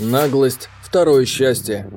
Наглость – второе счастье.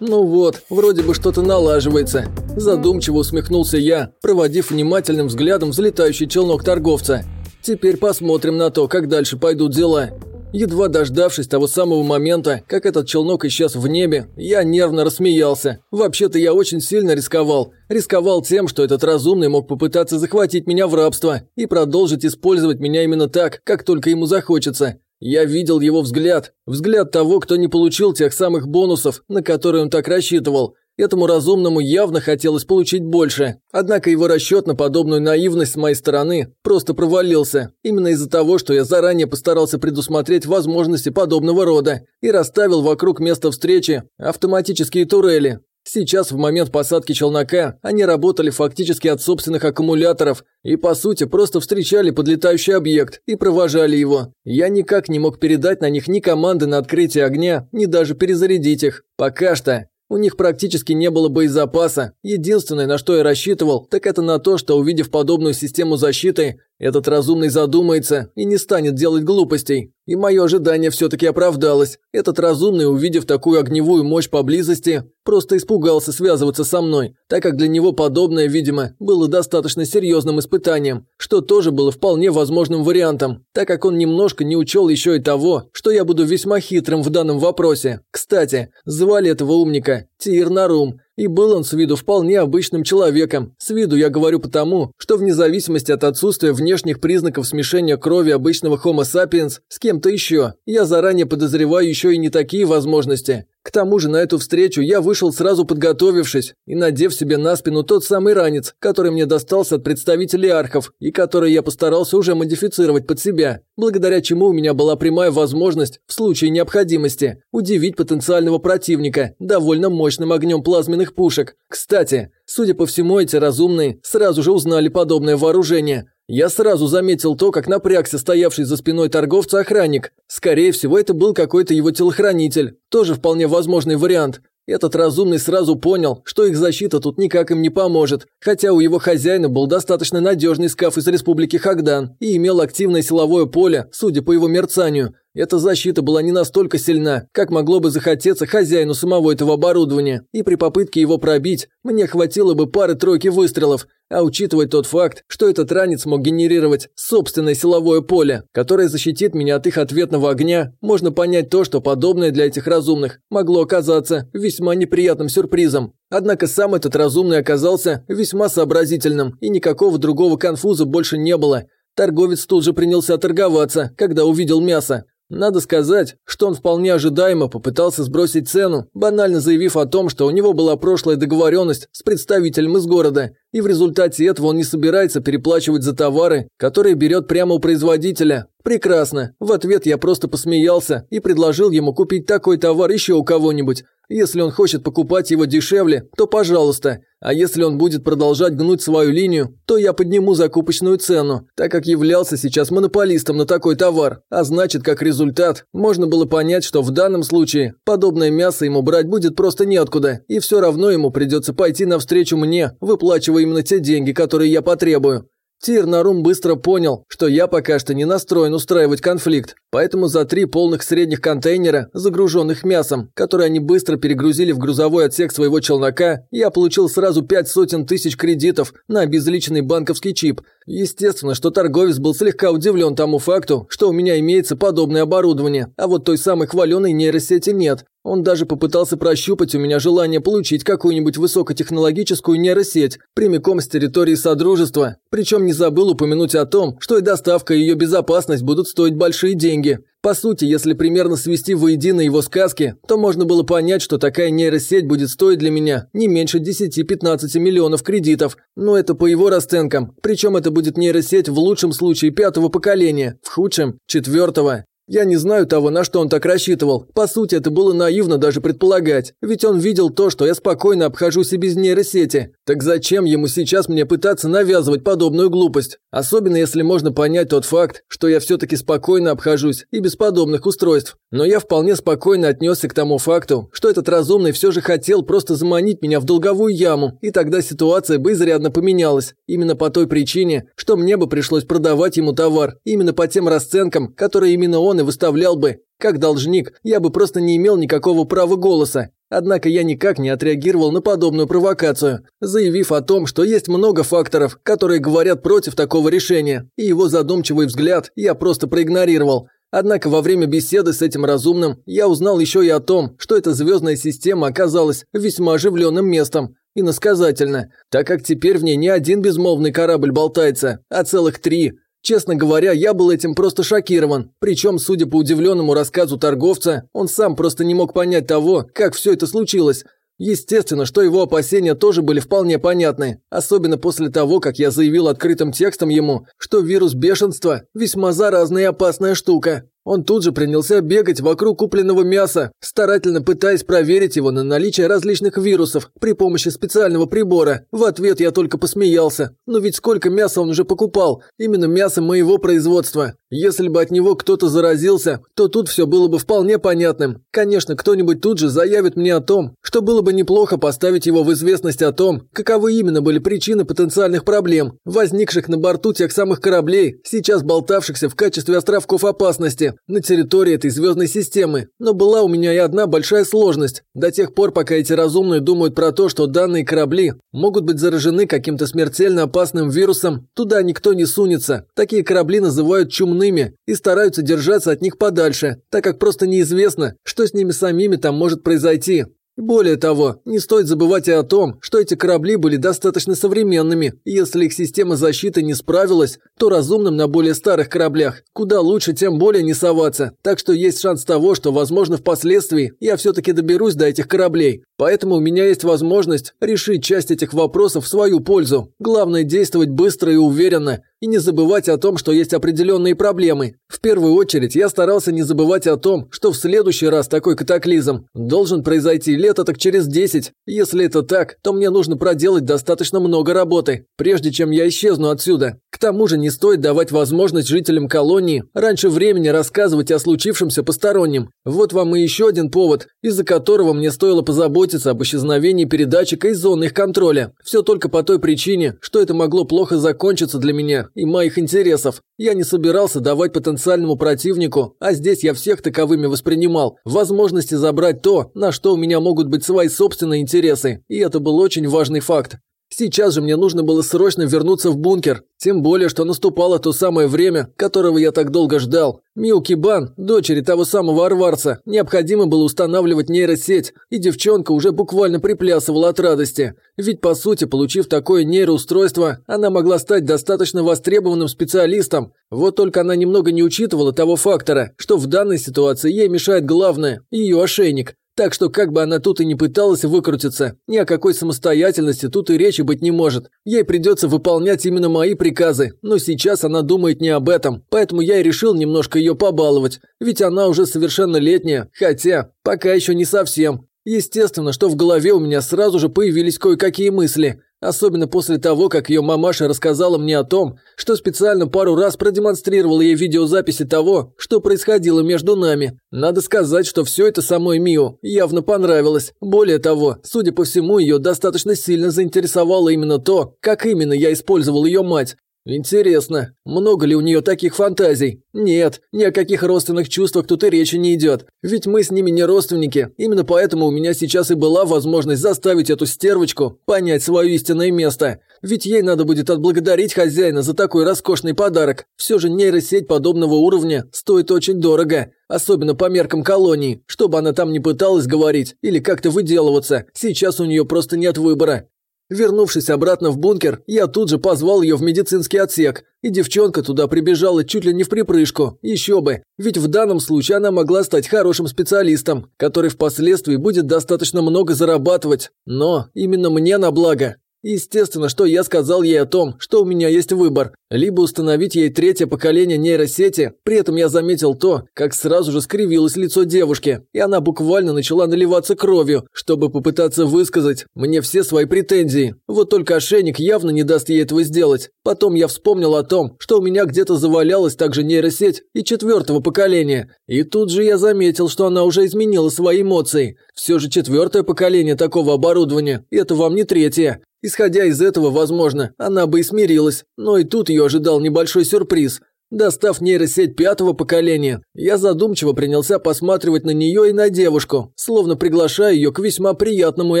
Ну вот, вроде бы что-то налаживается. Задумчиво усмехнулся я, проводив внимательным взглядом взлетающий челнок торговца. Теперь посмотрим на то, как дальше пойдут дела. Едва дождавшись того самого момента, как этот челнок исчез в небе, я нервно рассмеялся. Вообще-то я очень сильно рисковал. Рисковал тем, что этот разумный мог попытаться захватить меня в рабство и продолжить использовать меня именно так, как только ему захочется. Я видел его взгляд, взгляд того, кто не получил тех самых бонусов, на которые он так рассчитывал. Этому разумному явно хотелось получить больше. Однако его расчет на подобную наивность с моей стороны просто провалился. Именно из-за того, что я заранее постарался предусмотреть возможности подобного рода и расставил вокруг места встречи автоматические турели. Сейчас, в момент посадки челнока, они работали фактически от собственных аккумуляторов и, по сути, просто встречали подлетающий объект и провожали его. Я никак не мог передать на них ни команды на открытие огня, ни даже перезарядить их. Пока что. У них практически не было боезапаса. Единственное, на что я рассчитывал, так это на то, что увидев подобную систему защиты, этот разумный задумается и не станет делать глупостей. И мое ожидание все-таки оправдалось. Этот разумный, увидев такую огневую мощь поблизости, просто испугался связываться со мной, так как для него подобное, видимо, было достаточно серьезным испытанием, что тоже было вполне возможным вариантом, так как он немножко не учел еще и того, что я буду весьма хитрым в данном вопросе. Кстати, звали этого умника Тир Нарум, и был он с виду вполне обычным человеком. С виду я говорю потому, что вне зависимости от отсутствия внешних признаков смешения крови обычного Homo sapiens с кем-то еще, я заранее подозреваю еще и не такие возможности. К тому же на эту встречу я вышел сразу подготовившись и надев себе на спину тот самый ранец, который мне достался от представителей архов и который я постарался уже модифицировать под себя, благодаря чему у меня была прямая возможность, в случае необходимости, удивить потенциального противника довольно мощным огнем плазменных пушек. Кстати, судя по всему, эти разумные сразу же узнали подобное вооружение, я сразу заметил то, как напрягся стоявший за спиной торговца охранник. Скорее всего, это был какой-то его телохранитель. Тоже вполне возможный вариант. Этот разумный сразу понял, что их защита тут никак им не поможет, хотя у его хозяина был достаточно надежный скаф из республики Хагдан и имел активное силовое поле, судя по его мерцанию. Эта защита была не настолько сильна, как могло бы захотеться хозяину самого этого оборудования, и при попытке его пробить мне хватило бы пары-тройки выстрелов, а учитывая тот факт, что этот ранец мог генерировать собственное силовое поле, которое защитит меня от их ответного огня, можно понять то, что подобное для этих разумных могло оказаться весьма неприятным сюрпризом. Однако сам этот разумный оказался весьма сообразительным, и никакого другого конфуза больше не было. Торговец тут же принялся торговаться, когда увидел мясо, надо сказать, что он вполне ожидаемо попытался сбросить цену, банально заявив о том, что у него была прошлая договоренность с представителем из города, и в результате этого он не собирается переплачивать за товары, которые берет прямо у производителя. Прекрасно. В ответ я просто посмеялся и предложил ему купить такой товар еще у кого-нибудь. Если он хочет покупать его дешевле, то пожалуйста. А если он будет продолжать гнуть свою линию, то я подниму закупочную цену, так как являлся сейчас монополистом на такой товар. А значит, как результат, можно было понять, что в данном случае подобное мясо ему брать будет просто неоткуда, и все равно ему придется пойти навстречу мне, выплачивая именно те деньги, которые я потребую. Тирнарум быстро понял, что я пока что не настроен устраивать конфликт, поэтому за три полных средних контейнера, загруженных мясом, которые они быстро перегрузили в грузовой отсек своего челнока, я получил сразу пять сотен тысяч кредитов на обезличенный банковский чип. Естественно, что торговец был слегка удивлен тому факту, что у меня имеется подобное оборудование, а вот той самой хваленой нейросети нет. Он даже попытался прощупать у меня желание получить какую-нибудь высокотехнологическую нейросеть прямиком с территории Содружества, причем не забыл упомянуть о том, что и доставка и ее безопасность будут стоить большие деньги. По сути, если примерно свести воедино его сказки, то можно было понять, что такая нейросеть будет стоить для меня не меньше 10-15 миллионов кредитов. Но это по его расценкам. Причем это будет нейросеть в лучшем случае пятого поколения, в худшем – четвертого. Я не знаю того, на что он так рассчитывал. По сути, это было наивно даже предполагать. Ведь он видел то, что я спокойно обхожусь и без нейросети. Так зачем ему сейчас мне пытаться навязывать подобную глупость? Особенно если можно понять тот факт, что я все-таки спокойно обхожусь и без подобных устройств. Но я вполне спокойно отнесся к тому факту, что этот разумный все же хотел просто заманить меня в долговую яму, и тогда ситуация бы изрядно поменялась. Именно по той причине, что мне бы пришлось продавать ему товар, именно по тем расценкам, которые именно он и выставлял бы. Как должник, я бы просто не имел никакого права голоса. Однако я никак не отреагировал на подобную провокацию, заявив о том, что есть много факторов, которые говорят против такого решения, и его задумчивый взгляд я просто проигнорировал. Однако во время беседы с этим разумным я узнал еще и о том, что эта звездная система оказалась весьма оживленным местом. Иносказательно, так как теперь в ней не один безмолвный корабль болтается, а целых три. Честно говоря, я был этим просто шокирован. Причем, судя по удивленному рассказу торговца, он сам просто не мог понять того, как все это случилось. Естественно, что его опасения тоже были вполне понятны, особенно после того, как я заявил открытым текстом ему, что вирус бешенства – весьма заразная и опасная штука. Он тут же принялся бегать вокруг купленного мяса, старательно пытаясь проверить его на наличие различных вирусов при помощи специального прибора. В ответ я только посмеялся. Но ведь сколько мяса он уже покупал? Именно мясо моего производства. Если бы от него кто-то заразился, то тут все было бы вполне понятным. Конечно, кто-нибудь тут же заявит мне о том, что было бы неплохо поставить его в известность о том, каковы именно были причины потенциальных проблем, возникших на борту тех самых кораблей, сейчас болтавшихся в качестве островков опасности на территории этой звездной системы. Но была у меня и одна большая сложность. До тех пор, пока эти разумные думают про то, что данные корабли могут быть заражены каким-то смертельно опасным вирусом, туда никто не сунется. Такие корабли называют чумными и стараются держаться от них подальше, так как просто неизвестно, что с ними самими там может произойти. Более того, не стоит забывать и о том, что эти корабли были достаточно современными, и если их система защиты не справилась, то разумным на более старых кораблях куда лучше тем более не соваться, так что есть шанс того, что, возможно, впоследствии я все-таки доберусь до этих кораблей. Поэтому у меня есть возможность решить часть этих вопросов в свою пользу. Главное действовать быстро и уверенно, и не забывать о том, что есть определенные проблемы. В первую очередь я старался не забывать о том, что в следующий раз такой катаклизм должен произойти лето так через 10. Если это так, то мне нужно проделать достаточно много работы, прежде чем я исчезну отсюда. К тому же не стоит давать возможность жителям колонии раньше времени рассказывать о случившемся посторонним. Вот вам и еще один повод, из-за которого мне стоило позаботиться об исчезновении передатчика из зоны их контроля. Все только по той причине, что это могло плохо закончиться для меня и моих интересов. Я не собирался давать потенциальному противнику, а здесь я всех таковыми воспринимал, возможности забрать то, на что у меня могут быть свои собственные интересы, и это был очень важный факт. Сейчас же мне нужно было срочно вернуться в бункер, тем более, что наступало то самое время, которого я так долго ждал. Милки Бан, дочери того самого Арварца, необходимо было устанавливать нейросеть, и девчонка уже буквально приплясывала от радости. Ведь, по сути, получив такое нейроустройство, она могла стать достаточно востребованным специалистом. Вот только она немного не учитывала того фактора, что в данной ситуации ей мешает главное – ее ошейник. Так что как бы она тут и не пыталась выкрутиться, ни о какой самостоятельности тут и речи быть не может. Ей придется выполнять именно мои приказы, но сейчас она думает не об этом, поэтому я и решил немножко ее побаловать, ведь она уже совершеннолетняя, хотя пока еще не совсем. Естественно, что в голове у меня сразу же появились кое-какие мысли. Особенно после того, как ее мамаша рассказала мне о том, что специально пару раз продемонстрировала ей видеозаписи того, что происходило между нами. Надо сказать, что все это самой Мио явно понравилось. Более того, судя по всему, ее достаточно сильно заинтересовало именно то, как именно я использовал ее мать. Интересно, много ли у нее таких фантазий? Нет, ни о каких родственных чувствах тут и речи не идет. Ведь мы с ними не родственники. Именно поэтому у меня сейчас и была возможность заставить эту стервочку понять свое истинное место. Ведь ей надо будет отблагодарить хозяина за такой роскошный подарок. Все же нейросеть подобного уровня стоит очень дорого. Особенно по меркам колонии. Чтобы она там не пыталась говорить или как-то выделываться, сейчас у нее просто нет выбора. Вернувшись обратно в бункер, я тут же позвал ее в медицинский отсек, и девчонка туда прибежала чуть ли не в припрыжку. Еще бы, ведь в данном случае она могла стать хорошим специалистом, который впоследствии будет достаточно много зарабатывать. Но именно мне на благо. Естественно, что я сказал ей о том, что у меня есть выбор. Либо установить ей третье поколение нейросети, при этом я заметил то, как сразу же скривилось лицо девушки, и она буквально начала наливаться кровью, чтобы попытаться высказать мне все свои претензии. Вот только ошейник явно не даст ей этого сделать. Потом я вспомнил о том, что у меня где-то завалялась также нейросеть и четвертого поколения. И тут же я заметил, что она уже изменила свои эмоции. Все же четвертое поколение такого оборудования – это вам не третье. Исходя из этого, возможно, она бы и смирилась, но и тут ее ожидал небольшой сюрприз. Достав нейросеть пятого поколения, я задумчиво принялся посматривать на нее и на девушку, словно приглашая ее к весьма приятному и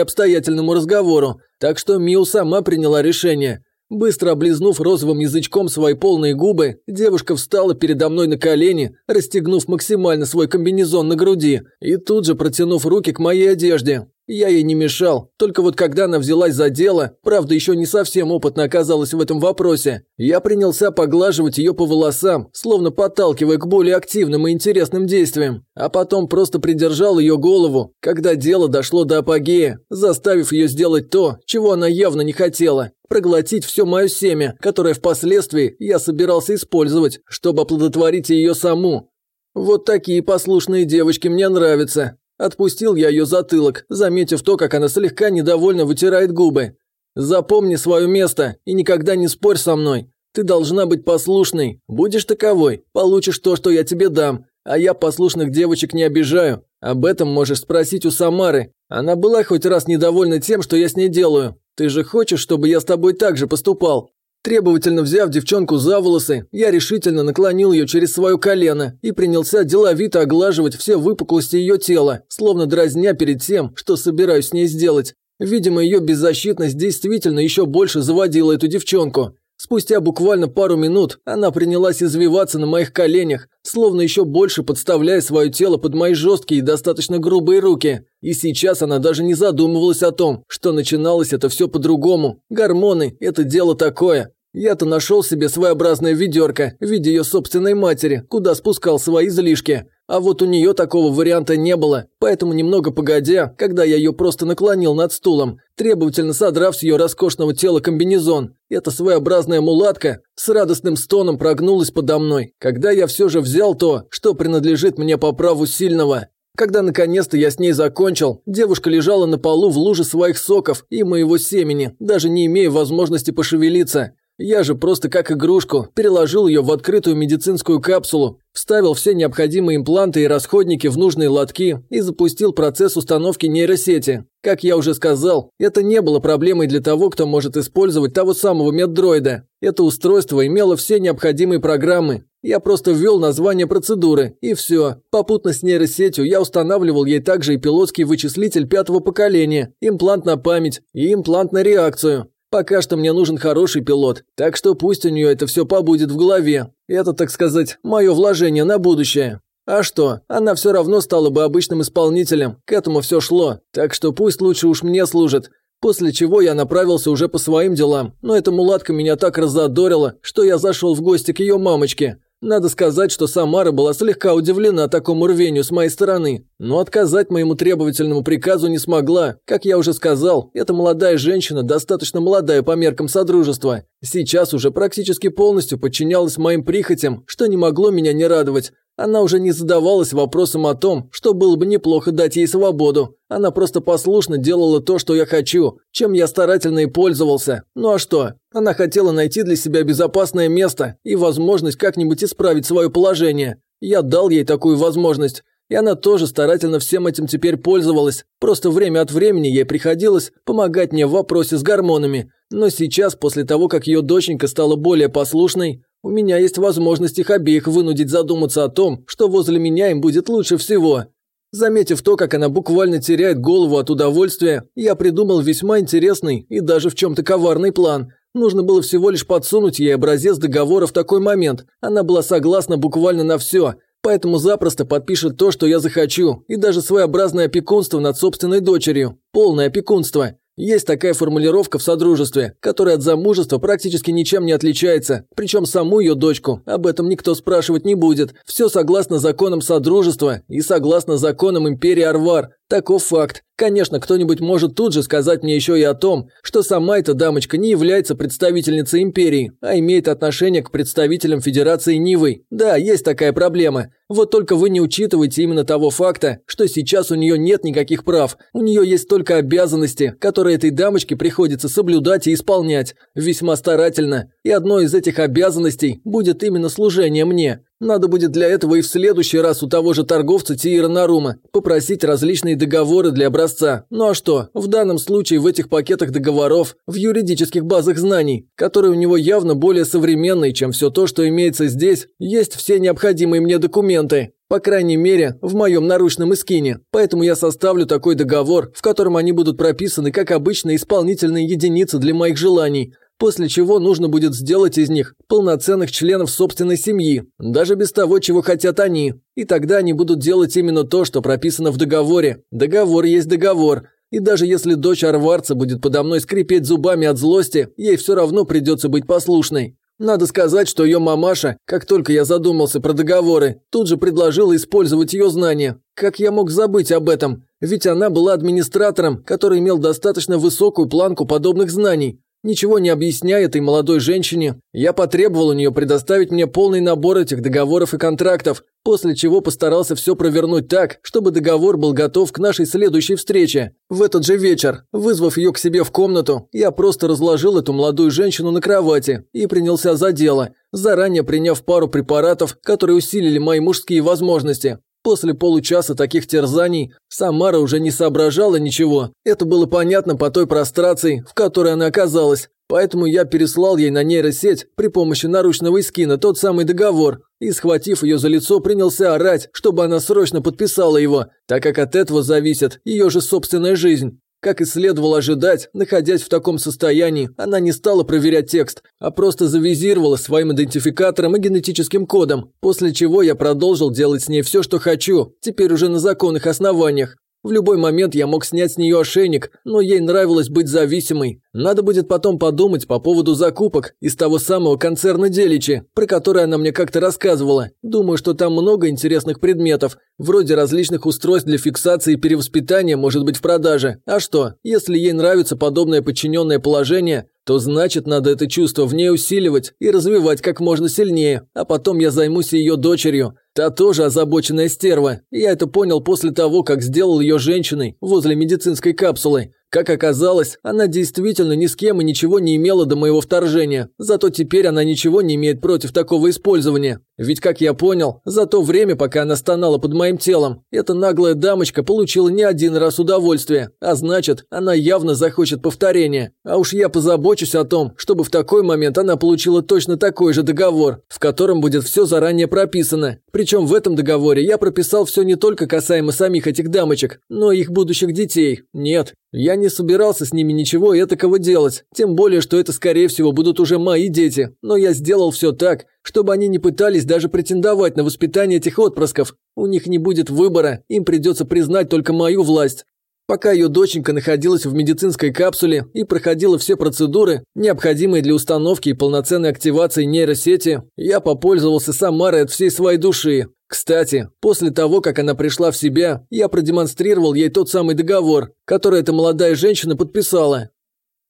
обстоятельному разговору. Так что Миу сама приняла решение. Быстро облизнув розовым язычком свои полные губы, девушка встала передо мной на колени, расстегнув максимально свой комбинезон на груди и тут же протянув руки к моей одежде. Я ей не мешал, только вот когда она взялась за дело, правда еще не совсем опытно оказалась в этом вопросе, я принялся поглаживать ее по волосам, словно подталкивая к более активным и интересным действиям, а потом просто придержал ее голову, когда дело дошло до апогея, заставив ее сделать то, чего она явно не хотела проглотить все мое семя, которое впоследствии я собирался использовать, чтобы оплодотворить ее саму. Вот такие послушные девочки мне нравятся. Отпустил я ее затылок, заметив то, как она слегка недовольно вытирает губы. «Запомни свое место и никогда не спорь со мной. Ты должна быть послушной. Будешь таковой, получишь то, что я тебе дам. А я послушных девочек не обижаю. Об этом можешь спросить у Самары. Она была хоть раз недовольна тем, что я с ней делаю. Ты же хочешь, чтобы я с тобой так же поступал?» Требовательно взяв девчонку за волосы, я решительно наклонил ее через свое колено и принялся деловито оглаживать все выпуклости ее тела, словно дразня перед тем, что собираюсь с ней сделать. Видимо, ее беззащитность действительно еще больше заводила эту девчонку. Спустя буквально пару минут она принялась извиваться на моих коленях, словно еще больше подставляя свое тело под мои жесткие и достаточно грубые руки. И сейчас она даже не задумывалась о том, что начиналось это все по-другому. Гормоны – это дело такое. Я-то нашел себе своеобразное ведерко в виде ее собственной матери, куда спускал свои излишки. А вот у нее такого варианта не было, поэтому немного погодя, когда я ее просто наклонил над стулом, требовательно содрав с ее роскошного тела комбинезон, эта своеобразная мулатка с радостным стоном прогнулась подо мной, когда я все же взял то, что принадлежит мне по праву сильного. Когда наконец-то я с ней закончил, девушка лежала на полу в луже своих соков и моего семени, даже не имея возможности пошевелиться. Я же просто как игрушку переложил ее в открытую медицинскую капсулу, вставил все необходимые импланты и расходники в нужные лотки и запустил процесс установки нейросети. Как я уже сказал, это не было проблемой для того, кто может использовать того самого меддроида. Это устройство имело все необходимые программы. Я просто ввел название процедуры, и все. Попутно с нейросетью я устанавливал ей также и пилотский вычислитель пятого поколения, имплант на память и имплант на реакцию. Пока что мне нужен хороший пилот, так что пусть у нее это все побудет в голове. Это, так сказать, мое вложение на будущее. А что, она все равно стала бы обычным исполнителем, к этому все шло, так что пусть лучше уж мне служит. После чего я направился уже по своим делам, но эта мулатка меня так разодорила, что я зашел в гости к ее мамочке. Надо сказать, что Самара была слегка удивлена такому рвению с моей стороны, но отказать моему требовательному приказу не смогла. Как я уже сказал, эта молодая женщина достаточно молодая по меркам содружества. Сейчас уже практически полностью подчинялась моим прихотям, что не могло меня не радовать. Она уже не задавалась вопросом о том, что было бы неплохо дать ей свободу. Она просто послушно делала то, что я хочу, чем я старательно и пользовался. Ну а что? Она хотела найти для себя безопасное место и возможность как-нибудь исправить свое положение. Я дал ей такую возможность. И она тоже старательно всем этим теперь пользовалась. Просто время от времени ей приходилось помогать мне в вопросе с гормонами. Но сейчас, после того, как ее доченька стала более послушной, у меня есть возможность их обеих вынудить задуматься о том, что возле меня им будет лучше всего. Заметив то, как она буквально теряет голову от удовольствия, я придумал весьма интересный и даже в чем-то коварный план. Нужно было всего лишь подсунуть ей образец договора в такой момент. Она была согласна буквально на все, поэтому запросто подпишет то, что я захочу, и даже своеобразное опекунство над собственной дочерью. Полное опекунство. Есть такая формулировка в Содружестве, которая от замужества практически ничем не отличается, причем саму ее дочку. Об этом никто спрашивать не будет. Все согласно законам Содружества и согласно законам Империи Арвар, Таков факт. Конечно, кто-нибудь может тут же сказать мне еще и о том, что сама эта дамочка не является представительницей империи, а имеет отношение к представителям Федерации Нивы. Да, есть такая проблема. Вот только вы не учитываете именно того факта, что сейчас у нее нет никаких прав. У нее есть только обязанности, которые этой дамочке приходится соблюдать и исполнять. Весьма старательно. И одной из этих обязанностей будет именно служение мне. Надо будет для этого и в следующий раз у того же торговца Тиира Нарума попросить различные договоры для образца. Ну а что, в данном случае в этих пакетах договоров, в юридических базах знаний, которые у него явно более современные, чем все то, что имеется здесь, есть все необходимые мне документы. По крайней мере, в моем наручном искине. Поэтому я составлю такой договор, в котором они будут прописаны как обычные исполнительные единицы для моих желаний, после чего нужно будет сделать из них полноценных членов собственной семьи, даже без того, чего хотят они. И тогда они будут делать именно то, что прописано в договоре. Договор есть договор. И даже если дочь Арварца будет подо мной скрипеть зубами от злости, ей все равно придется быть послушной. Надо сказать, что ее мамаша, как только я задумался про договоры, тут же предложила использовать ее знания. Как я мог забыть об этом? Ведь она была администратором, который имел достаточно высокую планку подобных знаний. Ничего не объясняя этой молодой женщине, я потребовал у нее предоставить мне полный набор этих договоров и контрактов, после чего постарался все провернуть так, чтобы договор был готов к нашей следующей встрече. В этот же вечер, вызвав ее к себе в комнату, я просто разложил эту молодую женщину на кровати и принялся за дело, заранее приняв пару препаратов, которые усилили мои мужские возможности. После получаса таких терзаний Самара уже не соображала ничего. Это было понятно по той прострации, в которой она оказалась. Поэтому я переслал ей на нейросеть при помощи наручного искина тот самый договор и, схватив ее за лицо, принялся орать, чтобы она срочно подписала его, так как от этого зависит ее же собственная жизнь. Как и следовало ожидать, находясь в таком состоянии, она не стала проверять текст, а просто завизировала своим идентификатором и генетическим кодом, после чего я продолжил делать с ней все, что хочу, теперь уже на законных основаниях. В любой момент я мог снять с нее ошейник, но ей нравилось быть зависимой. Надо будет потом подумать по поводу закупок из того самого концерна Деличи, про который она мне как-то рассказывала. Думаю, что там много интересных предметов, вроде различных устройств для фиксации и перевоспитания может быть в продаже. А что, если ей нравится подобное подчиненное положение, то значит надо это чувство в ней усиливать и развивать как можно сильнее, а потом я займусь ее дочерью. Та тоже озабоченная стерва. Я это понял после того, как сделал ее женщиной возле медицинской капсулы. Как оказалось, она действительно ни с кем и ничего не имела до моего вторжения, зато теперь она ничего не имеет против такого использования. Ведь, как я понял, за то время, пока она стонала под моим телом, эта наглая дамочка получила не один раз удовольствие, а значит, она явно захочет повторения. А уж я позабочусь о том, чтобы в такой момент она получила точно такой же договор, в котором будет все заранее прописано. Причем в этом договоре я прописал все не только касаемо самих этих дамочек, но и их будущих детей. Нет, я не собирался с ними ничего этакого делать, тем более, что это, скорее всего, будут уже мои дети, но я сделал все так, чтобы они не пытались даже претендовать на воспитание этих отпрысков. У них не будет выбора, им придется признать только мою власть. Пока ее доченька находилась в медицинской капсуле и проходила все процедуры, необходимые для установки и полноценной активации нейросети, я попользовался Самарой от всей своей души. Кстати, после того, как она пришла в себя, я продемонстрировал ей тот самый договор, который эта молодая женщина подписала.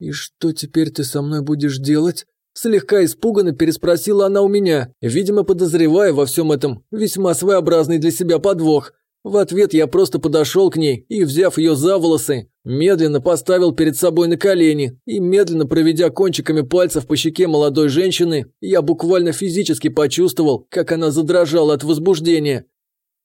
«И что теперь ты со мной будешь делать?» Слегка испуганно переспросила она у меня, видимо, подозревая во всем этом весьма своеобразный для себя подвох. В ответ я просто подошел к ней и, взяв ее за волосы, медленно поставил перед собой на колени и, медленно проведя кончиками пальцев по щеке молодой женщины, я буквально физически почувствовал, как она задрожала от возбуждения.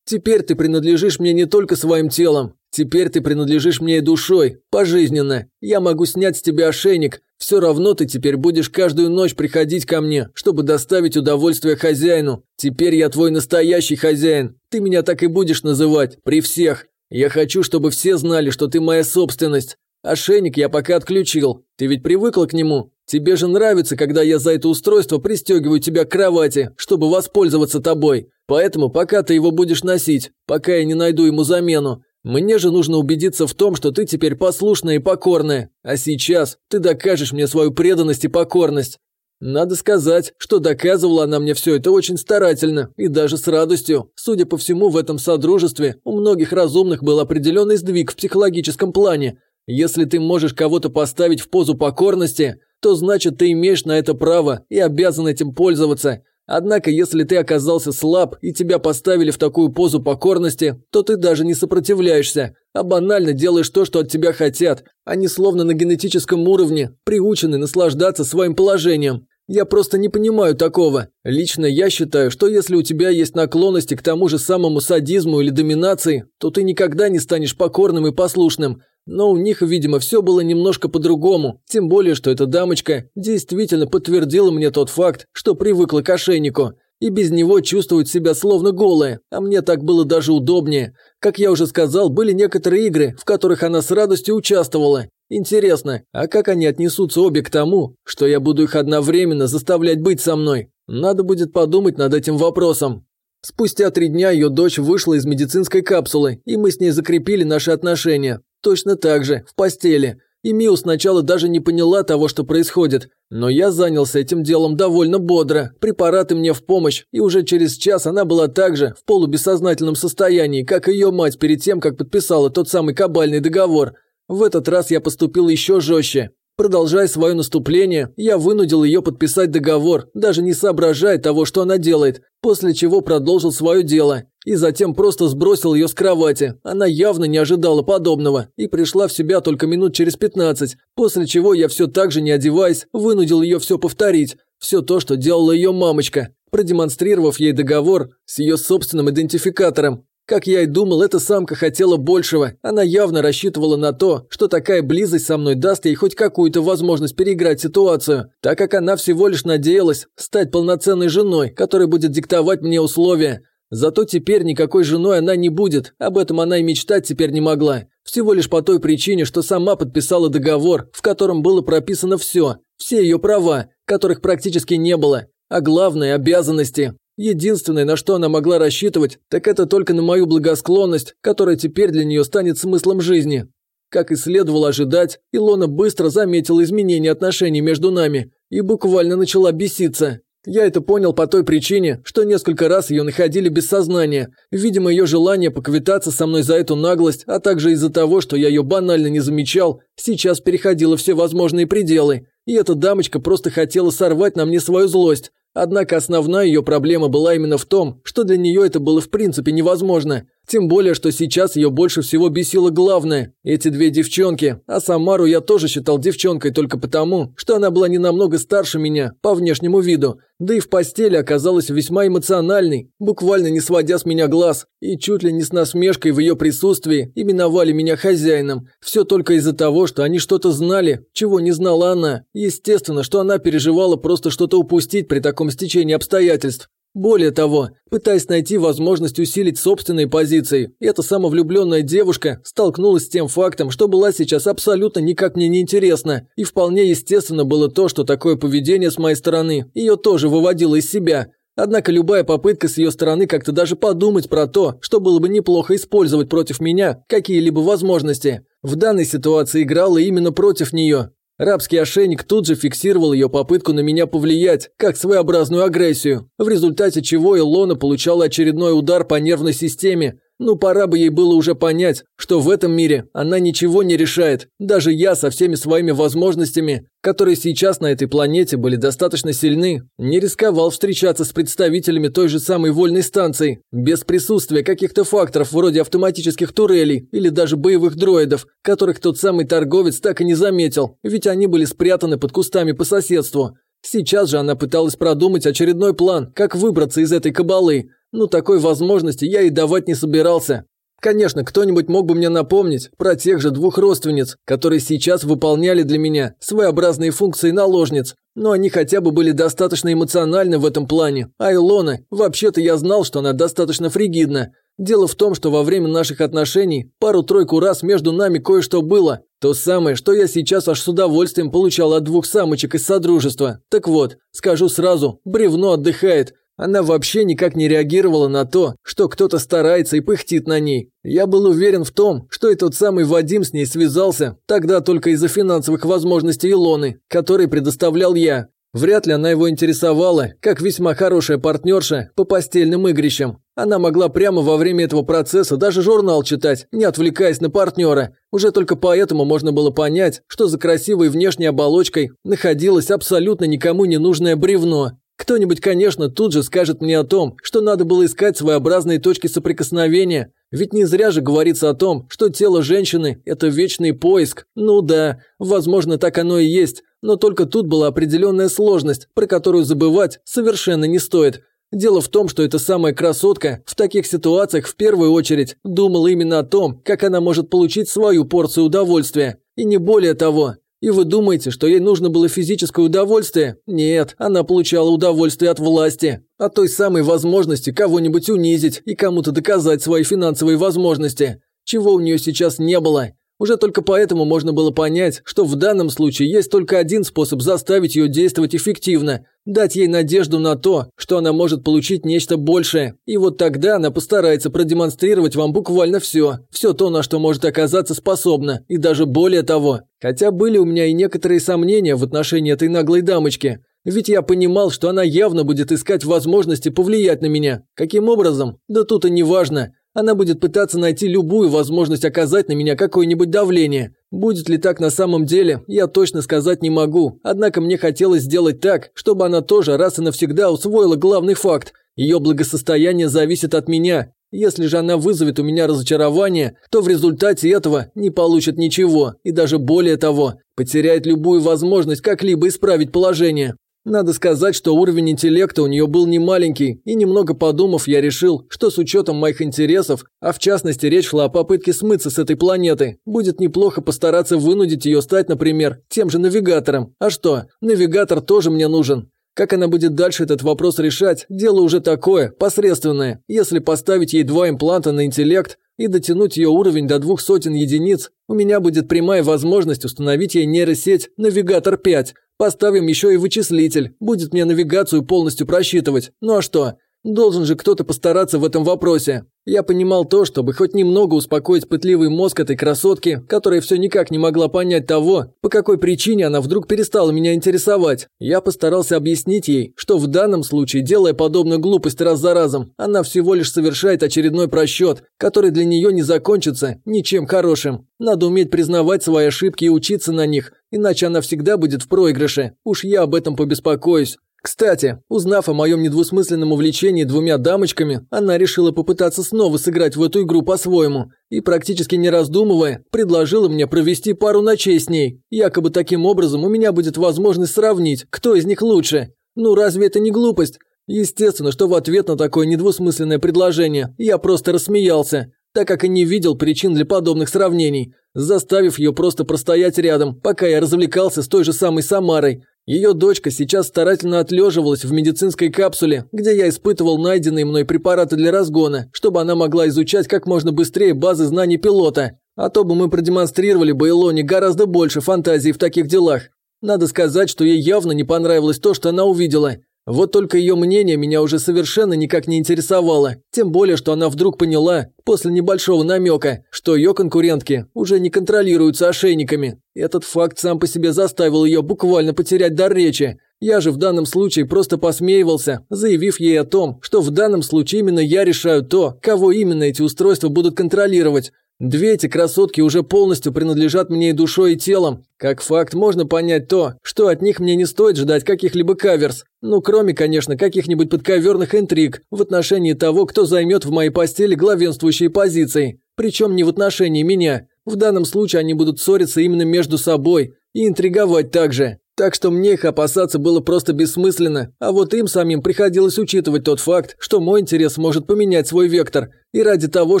«Теперь ты принадлежишь мне не только своим телом, теперь ты принадлежишь мне и душой, пожизненно. Я могу снять с тебя ошейник, все равно ты теперь будешь каждую ночь приходить ко мне, чтобы доставить удовольствие хозяину. Теперь я твой настоящий хозяин. Ты меня так и будешь называть, при всех. Я хочу, чтобы все знали, что ты моя собственность. Ошейник я пока отключил. Ты ведь привыкла к нему? Тебе же нравится, когда я за это устройство пристегиваю тебя к кровати, чтобы воспользоваться тобой. Поэтому пока ты его будешь носить, пока я не найду ему замену. Мне же нужно убедиться в том, что ты теперь послушная и покорная. А сейчас ты докажешь мне свою преданность и покорность. Надо сказать, что доказывала она мне все это очень старательно и даже с радостью. Судя по всему, в этом содружестве у многих разумных был определенный сдвиг в психологическом плане. Если ты можешь кого-то поставить в позу покорности, то значит ты имеешь на это право и обязан этим пользоваться. Однако, если ты оказался слаб и тебя поставили в такую позу покорности, то ты даже не сопротивляешься, а банально делаешь то, что от тебя хотят. Они словно на генетическом уровне приучены наслаждаться своим положением. Я просто не понимаю такого. Лично я считаю, что если у тебя есть наклонности к тому же самому садизму или доминации, то ты никогда не станешь покорным и послушным. Но у них, видимо, все было немножко по-другому, тем более, что эта дамочка действительно подтвердила мне тот факт, что привыкла к ошейнику. И без него чувствует себя словно голая, а мне так было даже удобнее. Как я уже сказал, были некоторые игры, в которых она с радостью участвовала. Интересно, а как они отнесутся обе к тому, что я буду их одновременно заставлять быть со мной? Надо будет подумать над этим вопросом. Спустя три дня ее дочь вышла из медицинской капсулы, и мы с ней закрепили наши отношения. Точно так же, в постели. И Миу сначала даже не поняла того, что происходит. Но я занялся этим делом довольно бодро. Препараты мне в помощь, и уже через час она была также в полубессознательном состоянии, как ее мать перед тем, как подписала тот самый кабальный договор. В этот раз я поступил еще жестче. Продолжая свое наступление, я вынудил ее подписать договор, даже не соображая того, что она делает, после чего продолжил свое дело. И затем просто сбросил ее с кровати. Она явно не ожидала подобного и пришла в себя только минут через 15, после чего я все так же не одеваясь, вынудил ее все повторить. Все то, что делала ее мамочка, продемонстрировав ей договор с ее собственным идентификатором. Как я и думал, эта самка хотела большего. Она явно рассчитывала на то, что такая близость со мной даст ей хоть какую-то возможность переиграть ситуацию, так как она всего лишь надеялась стать полноценной женой, которая будет диктовать мне условия. Зато теперь никакой женой она не будет, об этом она и мечтать теперь не могла. Всего лишь по той причине, что сама подписала договор, в котором было прописано все, все ее права, которых практически не было, а главное – обязанности. Единственное, на что она могла рассчитывать, так это только на мою благосклонность, которая теперь для нее станет смыслом жизни. Как и следовало ожидать, Илона быстро заметила изменение отношений между нами и буквально начала беситься. Я это понял по той причине, что несколько раз ее находили без сознания. Видимо, ее желание поквитаться со мной за эту наглость, а также из-за того, что я ее банально не замечал, сейчас переходило все возможные пределы. И эта дамочка просто хотела сорвать на мне свою злость. Однако основная ее проблема была именно в том, что для нее это было в принципе невозможно. Тем более, что сейчас ее больше всего бесило главное – эти две девчонки. А Самару я тоже считал девчонкой только потому, что она была не намного старше меня по внешнему виду. Да и в постели оказалась весьма эмоциональной, буквально не сводя с меня глаз. И чуть ли не с насмешкой в ее присутствии именовали меня хозяином. Все только из-за того, что они что-то знали, чего не знала она. Естественно, что она переживала просто что-то упустить при таком стечении обстоятельств. Более того, пытаясь найти возможность усилить собственные позиции, эта самовлюбленная девушка столкнулась с тем фактом, что была сейчас абсолютно никак мне не интересна, и вполне естественно было то, что такое поведение с моей стороны ее тоже выводило из себя. Однако любая попытка с ее стороны как-то даже подумать про то, что было бы неплохо использовать против меня какие-либо возможности, в данной ситуации играла именно против нее. Рабский ошейник тут же фиксировал ее попытку на меня повлиять, как своеобразную агрессию, в результате чего Илона получала очередной удар по нервной системе, ну, пора бы ей было уже понять, что в этом мире она ничего не решает. Даже я со всеми своими возможностями, которые сейчас на этой планете были достаточно сильны, не рисковал встречаться с представителями той же самой вольной станции, без присутствия каких-то факторов вроде автоматических турелей или даже боевых дроидов, которых тот самый торговец так и не заметил, ведь они были спрятаны под кустами по соседству. Сейчас же она пыталась продумать очередной план, как выбраться из этой кабалы. Ну, такой возможности я и давать не собирался. Конечно, кто-нибудь мог бы мне напомнить про тех же двух родственниц, которые сейчас выполняли для меня своеобразные функции наложниц, но они хотя бы были достаточно эмоциональны в этом плане. А Илона, вообще-то я знал, что она достаточно фригидна. Дело в том, что во время наших отношений пару-тройку раз между нами кое-что было. То самое, что я сейчас аж с удовольствием получал от двух самочек из Содружества. Так вот, скажу сразу, бревно отдыхает. Она вообще никак не реагировала на то, что кто-то старается и пыхтит на ней. Я был уверен в том, что и тот самый Вадим с ней связался, тогда только из-за финансовых возможностей Илоны, которые предоставлял я. Вряд ли она его интересовала, как весьма хорошая партнерша по постельным игрищам. Она могла прямо во время этого процесса даже журнал читать, не отвлекаясь на партнера. Уже только поэтому можно было понять, что за красивой внешней оболочкой находилось абсолютно никому не нужное бревно. Кто-нибудь, конечно, тут же скажет мне о том, что надо было искать своеобразные точки соприкосновения. Ведь не зря же говорится о том, что тело женщины – это вечный поиск. Ну да, возможно, так оно и есть. Но только тут была определенная сложность, про которую забывать совершенно не стоит. Дело в том, что эта самая красотка в таких ситуациях в первую очередь думала именно о том, как она может получить свою порцию удовольствия. И не более того. И вы думаете, что ей нужно было физическое удовольствие? Нет, она получала удовольствие от власти, от той самой возможности кого-нибудь унизить и кому-то доказать свои финансовые возможности, чего у нее сейчас не было. Уже только поэтому можно было понять, что в данном случае есть только один способ заставить ее действовать эффективно – дать ей надежду на то, что она может получить нечто большее. И вот тогда она постарается продемонстрировать вам буквально все, все то, на что может оказаться способна, и даже более того. Хотя были у меня и некоторые сомнения в отношении этой наглой дамочки. Ведь я понимал, что она явно будет искать возможности повлиять на меня. Каким образом? Да тут и не важно. Она будет пытаться найти любую возможность оказать на меня какое-нибудь давление. Будет ли так на самом деле, я точно сказать не могу. Однако мне хотелось сделать так, чтобы она тоже раз и навсегда усвоила главный факт. Ее благосостояние зависит от меня. Если же она вызовет у меня разочарование, то в результате этого не получит ничего, и даже более того, потеряет любую возможность как-либо исправить положение. Надо сказать, что уровень интеллекта у нее был не маленький, и немного подумав, я решил, что с учетом моих интересов, а в частности речь шла о попытке смыться с этой планеты, будет неплохо постараться вынудить ее стать, например, тем же навигатором. А что, навигатор тоже мне нужен. Как она будет дальше этот вопрос решать, дело уже такое, посредственное. Если поставить ей два импланта на интеллект и дотянуть ее уровень до двух сотен единиц, у меня будет прямая возможность установить ей нейросеть «Навигатор 5», Поставим еще и вычислитель, будет мне навигацию полностью просчитывать. Ну а что? Должен же кто-то постараться в этом вопросе. Я понимал то, чтобы хоть немного успокоить пытливый мозг этой красотки, которая все никак не могла понять того, по какой причине она вдруг перестала меня интересовать. Я постарался объяснить ей, что в данном случае, делая подобную глупость раз за разом, она всего лишь совершает очередной просчет, который для нее не закончится ничем хорошим. Надо уметь признавать свои ошибки и учиться на них, иначе она всегда будет в проигрыше. Уж я об этом побеспокоюсь. Кстати, узнав о моем недвусмысленном увлечении двумя дамочками, она решила попытаться снова сыграть в эту игру по-своему и, практически не раздумывая, предложила мне провести пару ночей с ней. Якобы таким образом у меня будет возможность сравнить, кто из них лучше. Ну разве это не глупость? Естественно, что в ответ на такое недвусмысленное предложение я просто рассмеялся, так как и не видел причин для подобных сравнений, заставив ее просто простоять рядом, пока я развлекался с той же самой Самарой – ее дочка сейчас старательно отлеживалась в медицинской капсуле, где я испытывал найденные мной препараты для разгона, чтобы она могла изучать как можно быстрее базы знаний пилота. А то бы мы продемонстрировали бы Илоне гораздо больше фантазии в таких делах. Надо сказать, что ей явно не понравилось то, что она увидела. Вот только ее мнение меня уже совершенно никак не интересовало, тем более, что она вдруг поняла, после небольшого намека, что ее конкурентки уже не контролируются ошейниками. Этот факт сам по себе заставил ее буквально потерять дар речи. Я же в данном случае просто посмеивался, заявив ей о том, что в данном случае именно я решаю то, кого именно эти устройства будут контролировать. Две эти красотки уже полностью принадлежат мне и душой, и телом. Как факт можно понять то, что от них мне не стоит ждать каких-либо каверс. Ну, кроме, конечно, каких-нибудь подковерных интриг в отношении того, кто займет в моей постели главенствующие позиции. Причем не в отношении меня. В данном случае они будут ссориться именно между собой и интриговать также. Так что мне их опасаться было просто бессмысленно, а вот им самим приходилось учитывать тот факт, что мой интерес может поменять свой вектор, и ради того,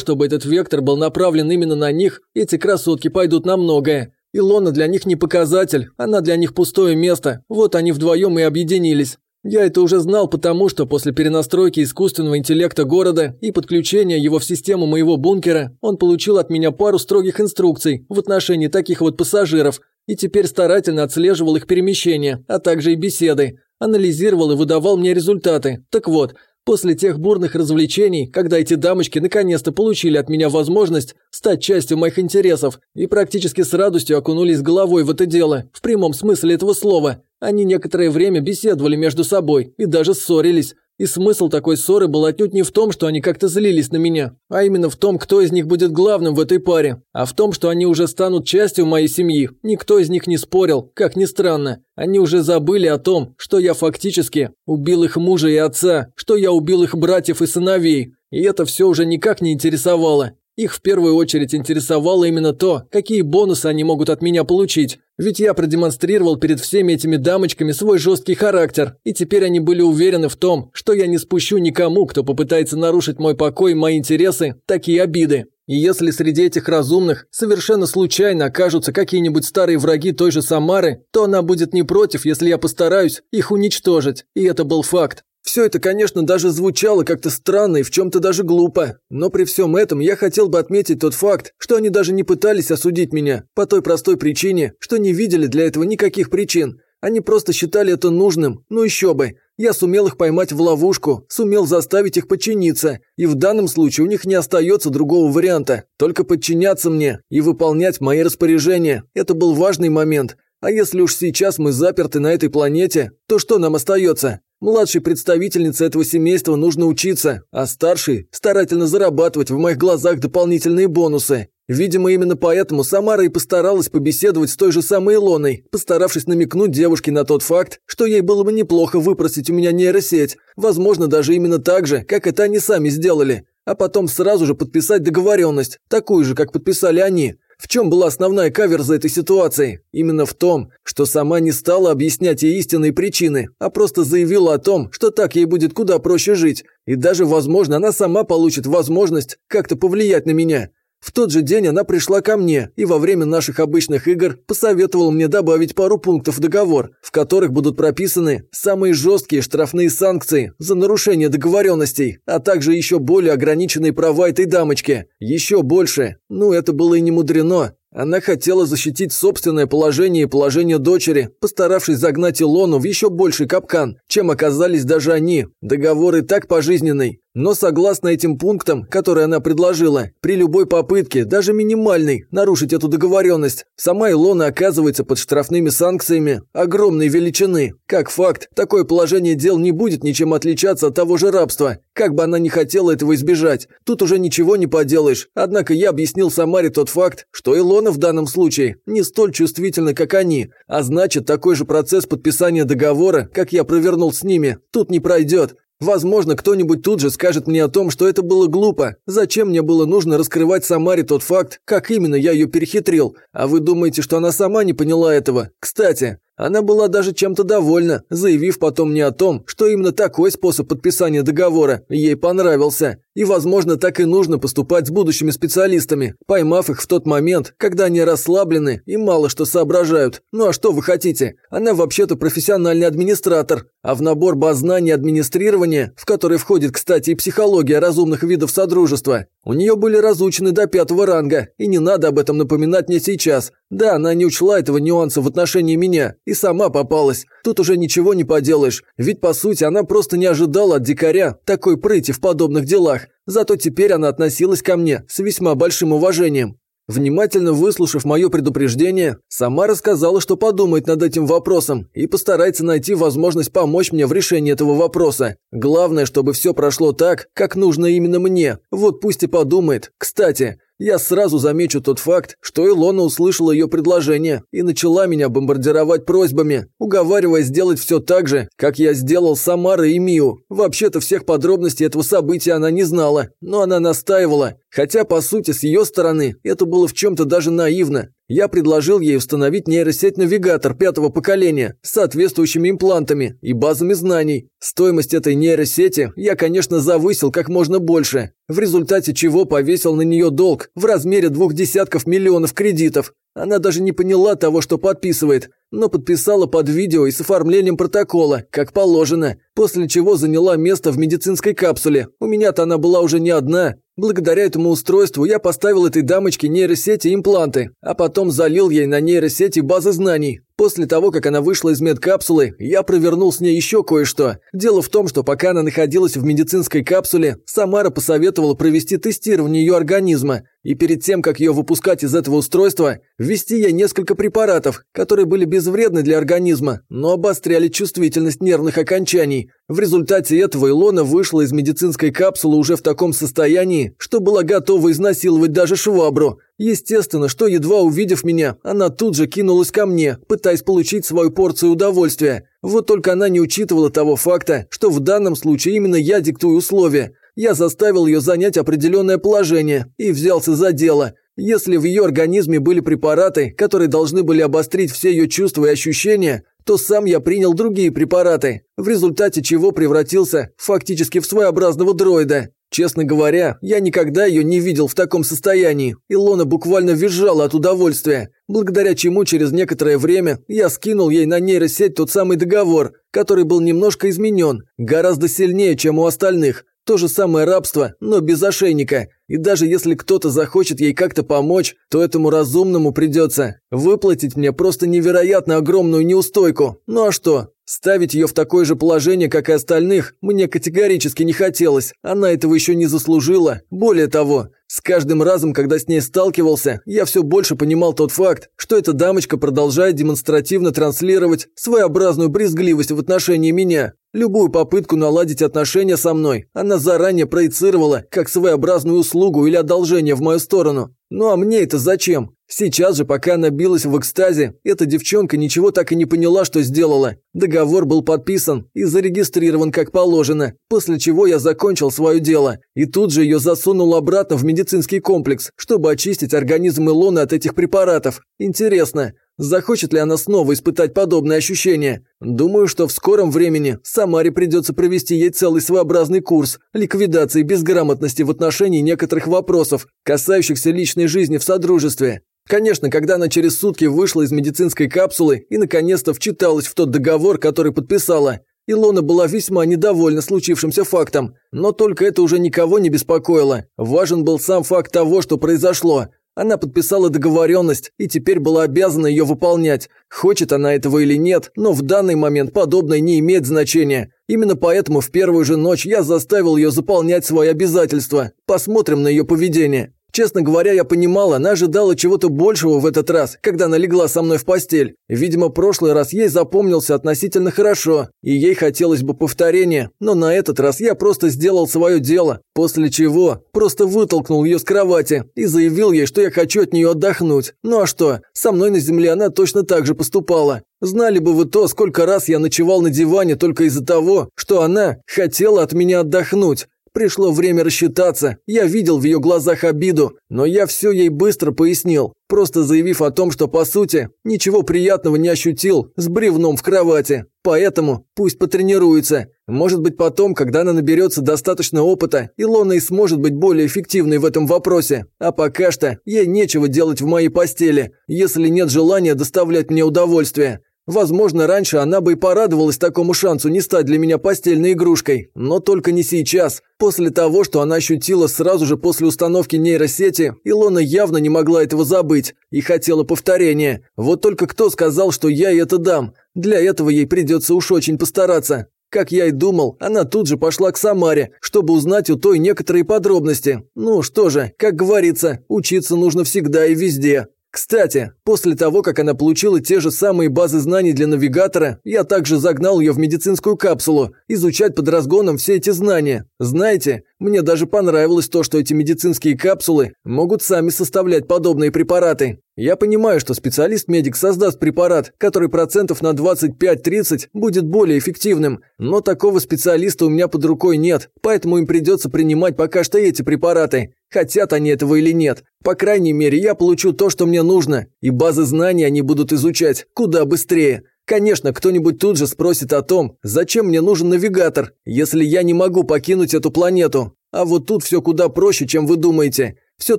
чтобы этот вектор был направлен именно на них, эти красотки пойдут на многое. Илона для них не показатель, она для них пустое место, вот они вдвоем и объединились. Я это уже знал потому, что после перенастройки искусственного интеллекта города и подключения его в систему моего бункера, он получил от меня пару строгих инструкций в отношении таких вот пассажиров, и теперь старательно отслеживал их перемещения, а также и беседы, анализировал и выдавал мне результаты. Так вот, после тех бурных развлечений, когда эти дамочки наконец-то получили от меня возможность стать частью моих интересов и практически с радостью окунулись головой в это дело, в прямом смысле этого слова, Они некоторое время беседовали между собой и даже ссорились. И смысл такой ссоры был отнюдь не в том, что они как-то злились на меня, а именно в том, кто из них будет главным в этой паре, а в том, что они уже станут частью моей семьи. Никто из них не спорил, как ни странно. Они уже забыли о том, что я фактически убил их мужа и отца, что я убил их братьев и сыновей. И это все уже никак не интересовало. Их в первую очередь интересовало именно то, какие бонусы они могут от меня получить. Ведь я продемонстрировал перед всеми этими дамочками свой жесткий характер, и теперь они были уверены в том, что я не спущу никому, кто попытается нарушить мой покой мои интересы, такие обиды. И если среди этих разумных совершенно случайно окажутся какие-нибудь старые враги той же Самары, то она будет не против, если я постараюсь их уничтожить. И это был факт. Все это, конечно, даже звучало как-то странно и в чем-то даже глупо, но при всем этом я хотел бы отметить тот факт, что они даже не пытались осудить меня, по той простой причине, что не видели для этого никаких причин. Они просто считали это нужным, ну еще бы. Я сумел их поймать в ловушку, сумел заставить их подчиниться, и в данном случае у них не остается другого варианта, только подчиняться мне и выполнять мои распоряжения. Это был важный момент. А если уж сейчас мы заперты на этой планете, то что нам остается? Младшей представительнице этого семейства нужно учиться, а старшей – старательно зарабатывать в моих глазах дополнительные бонусы. Видимо, именно поэтому Самара и постаралась побеседовать с той же самой Илоной, постаравшись намекнуть девушке на тот факт, что ей было бы неплохо выпросить у меня нейросеть, возможно, даже именно так же, как это они сами сделали, а потом сразу же подписать договоренность, такую же, как подписали они. В чем была основная каверза этой ситуации? Именно в том, что сама не стала объяснять ей истинные причины, а просто заявила о том, что так ей будет куда проще жить, и даже, возможно, она сама получит возможность как-то повлиять на меня. В тот же день она пришла ко мне и во время наших обычных игр посоветовала мне добавить пару пунктов в договор, в которых будут прописаны самые жесткие штрафные санкции за нарушение договоренностей, а также еще более ограниченные права этой дамочки. Еще больше. Ну, это было и не мудрено. Она хотела защитить собственное положение и положение дочери, постаравшись загнать Илону в еще больший капкан, чем оказались даже они. Договор и так пожизненный. Но согласно этим пунктам, которые она предложила, при любой попытке, даже минимальной, нарушить эту договоренность, сама Илона оказывается под штрафными санкциями огромной величины. Как факт, такое положение дел не будет ничем отличаться от того же рабства, как бы она ни хотела этого избежать. Тут уже ничего не поделаешь. Однако я объяснил Самаре тот факт, что Илона в данном случае не столь чувствительна, как они, а значит, такой же процесс подписания договора, как я провернул с ними, тут не пройдет. Возможно, кто-нибудь тут же скажет мне о том, что это было глупо. Зачем мне было нужно раскрывать Самаре тот факт, как именно я ее перехитрил? А вы думаете, что она сама не поняла этого? Кстати, она была даже чем-то довольна, заявив потом мне о том, что именно такой способ подписания договора ей понравился. И, возможно, так и нужно поступать с будущими специалистами, поймав их в тот момент, когда они расслаблены и мало что соображают. Ну а что вы хотите? Она вообще-то профессиональный администратор, а в набор баз знаний администрирования, в который входит, кстати, и психология разумных видов содружества, у нее были разучены до пятого ранга, и не надо об этом напоминать мне сейчас. Да, она не учла этого нюанса в отношении меня, и сама попалась. Тут уже ничего не поделаешь, ведь по сути она просто не ожидала от дикаря такой прыти в подобных делах. Зато теперь она относилась ко мне с весьма большим уважением. Внимательно выслушав мое предупреждение, сама рассказала, что подумает над этим вопросом и постарается найти возможность помочь мне в решении этого вопроса. Главное, чтобы все прошло так, как нужно именно мне. Вот пусть и подумает. Кстати, я сразу замечу тот факт, что Илона услышала ее предложение и начала меня бомбардировать просьбами, уговаривая сделать все так же, как я сделал с и Мию. Вообще-то всех подробностей этого события она не знала, но она настаивала. Хотя, по сути, с ее стороны, это было в чем-то даже наивно. Я предложил ей установить нейросеть-навигатор пятого поколения с соответствующими имплантами и базами знаний. Стоимость этой нейросети я, конечно, завысил как можно больше, в результате чего повесил на нее долг в размере двух десятков миллионов кредитов. Она даже не поняла того, что подписывает, но подписала под видео и с оформлением протокола, как положено, после чего заняла место в медицинской капсуле. У меня-то она была уже не одна. Благодаря этому устройству я поставил этой дамочке нейросети импланты, а потом залил ей на нейросети базы знаний, После того, как она вышла из медкапсулы, я провернул с ней еще кое-что. Дело в том, что пока она находилась в медицинской капсуле, Самара посоветовала провести тестирование ее организма. И перед тем, как ее выпускать из этого устройства, ввести ей несколько препаратов, которые были безвредны для организма, но обостряли чувствительность нервных окончаний. В результате этого Илона вышла из медицинской капсулы уже в таком состоянии, что была готова изнасиловать даже швабру. Естественно, что едва увидев меня, она тут же кинулась ко мне, пытаясь получить свою порцию удовольствия. Вот только она не учитывала того факта, что в данном случае именно я диктую условия. Я заставил ее занять определенное положение и взялся за дело. Если в ее организме были препараты, которые должны были обострить все ее чувства и ощущения, то сам я принял другие препараты, в результате чего превратился фактически в своеобразного дроида. Честно говоря, я никогда ее не видел в таком состоянии. Илона буквально визжала от удовольствия, благодаря чему через некоторое время я скинул ей на нейросеть тот самый договор, который был немножко изменен, гораздо сильнее, чем у остальных. То же самое рабство, но без ошейника. И даже если кто-то захочет ей как-то помочь, то этому разумному придется выплатить мне просто невероятно огромную неустойку. Ну а что? Ставить ее в такое же положение, как и остальных, мне категорически не хотелось. Она этого еще не заслужила. Более того, с каждым разом, когда с ней сталкивался, я все больше понимал тот факт, что эта дамочка продолжает демонстративно транслировать своеобразную брезгливость в отношении меня. Любую попытку наладить отношения со мной она заранее проецировала как своеобразную услугу или одолжение в мою сторону. Ну а мне это зачем? Сейчас же, пока она билась в экстазе, эта девчонка ничего так и не поняла, что сделала. Договор был подписан и зарегистрирован как положено, после чего я закончил свое дело. И тут же ее засунул обратно в медицинский комплекс, чтобы очистить организм Илоны от этих препаратов. Интересно, Захочет ли она снова испытать подобные ощущения? Думаю, что в скором времени Самаре придется провести ей целый своеобразный курс ликвидации безграмотности в отношении некоторых вопросов, касающихся личной жизни в Содружестве. Конечно, когда она через сутки вышла из медицинской капсулы и наконец-то вчиталась в тот договор, который подписала, Илона была весьма недовольна случившимся фактом, но только это уже никого не беспокоило. Важен был сам факт того, что произошло. Она подписала договоренность и теперь была обязана ее выполнять. Хочет она этого или нет, но в данный момент подобное не имеет значения. Именно поэтому в первую же ночь я заставил ее заполнять свои обязательства. Посмотрим на ее поведение. Честно говоря, я понимала, она ожидала чего-то большего в этот раз, когда она легла со мной в постель. Видимо, прошлый раз ей запомнился относительно хорошо, и ей хотелось бы повторения, но на этот раз я просто сделал свое дело, после чего просто вытолкнул ее с кровати и заявил ей, что я хочу от нее отдохнуть. Ну а что, со мной на земле она точно так же поступала. Знали бы вы то, сколько раз я ночевал на диване только из-за того, что она хотела от меня отдохнуть. Пришло время рассчитаться. Я видел в ее глазах обиду, но я все ей быстро пояснил, просто заявив о том, что по сути ничего приятного не ощутил с бревном в кровати. Поэтому пусть потренируется. Может быть потом, когда она наберется достаточно опыта, Илона и сможет быть более эффективной в этом вопросе. А пока что ей нечего делать в моей постели, если нет желания доставлять мне удовольствие. Возможно, раньше она бы и порадовалась такому шансу не стать для меня постельной игрушкой, но только не сейчас. После того, что она ощутила сразу же после установки нейросети, Илона явно не могла этого забыть и хотела повторения. Вот только кто сказал, что я ей это дам? Для этого ей придется уж очень постараться. Как я и думал, она тут же пошла к Самаре, чтобы узнать у той некоторые подробности. Ну что же, как говорится, учиться нужно всегда и везде. Кстати, после того, как она получила те же самые базы знаний для навигатора, я также загнал ее в медицинскую капсулу, изучать под разгоном все эти знания. Знаете, мне даже понравилось то, что эти медицинские капсулы могут сами составлять подобные препараты. Я понимаю, что специалист-медик создаст препарат, который процентов на 25-30 будет более эффективным, но такого специалиста у меня под рукой нет, поэтому им придется принимать пока что эти препараты. Хотят они этого или нет. По крайней мере, я получу то, что мне нужно, и базы знаний они будут изучать куда быстрее. Конечно, кто-нибудь тут же спросит о том, зачем мне нужен навигатор, если я не могу покинуть эту планету. А вот тут все куда проще, чем вы думаете. Все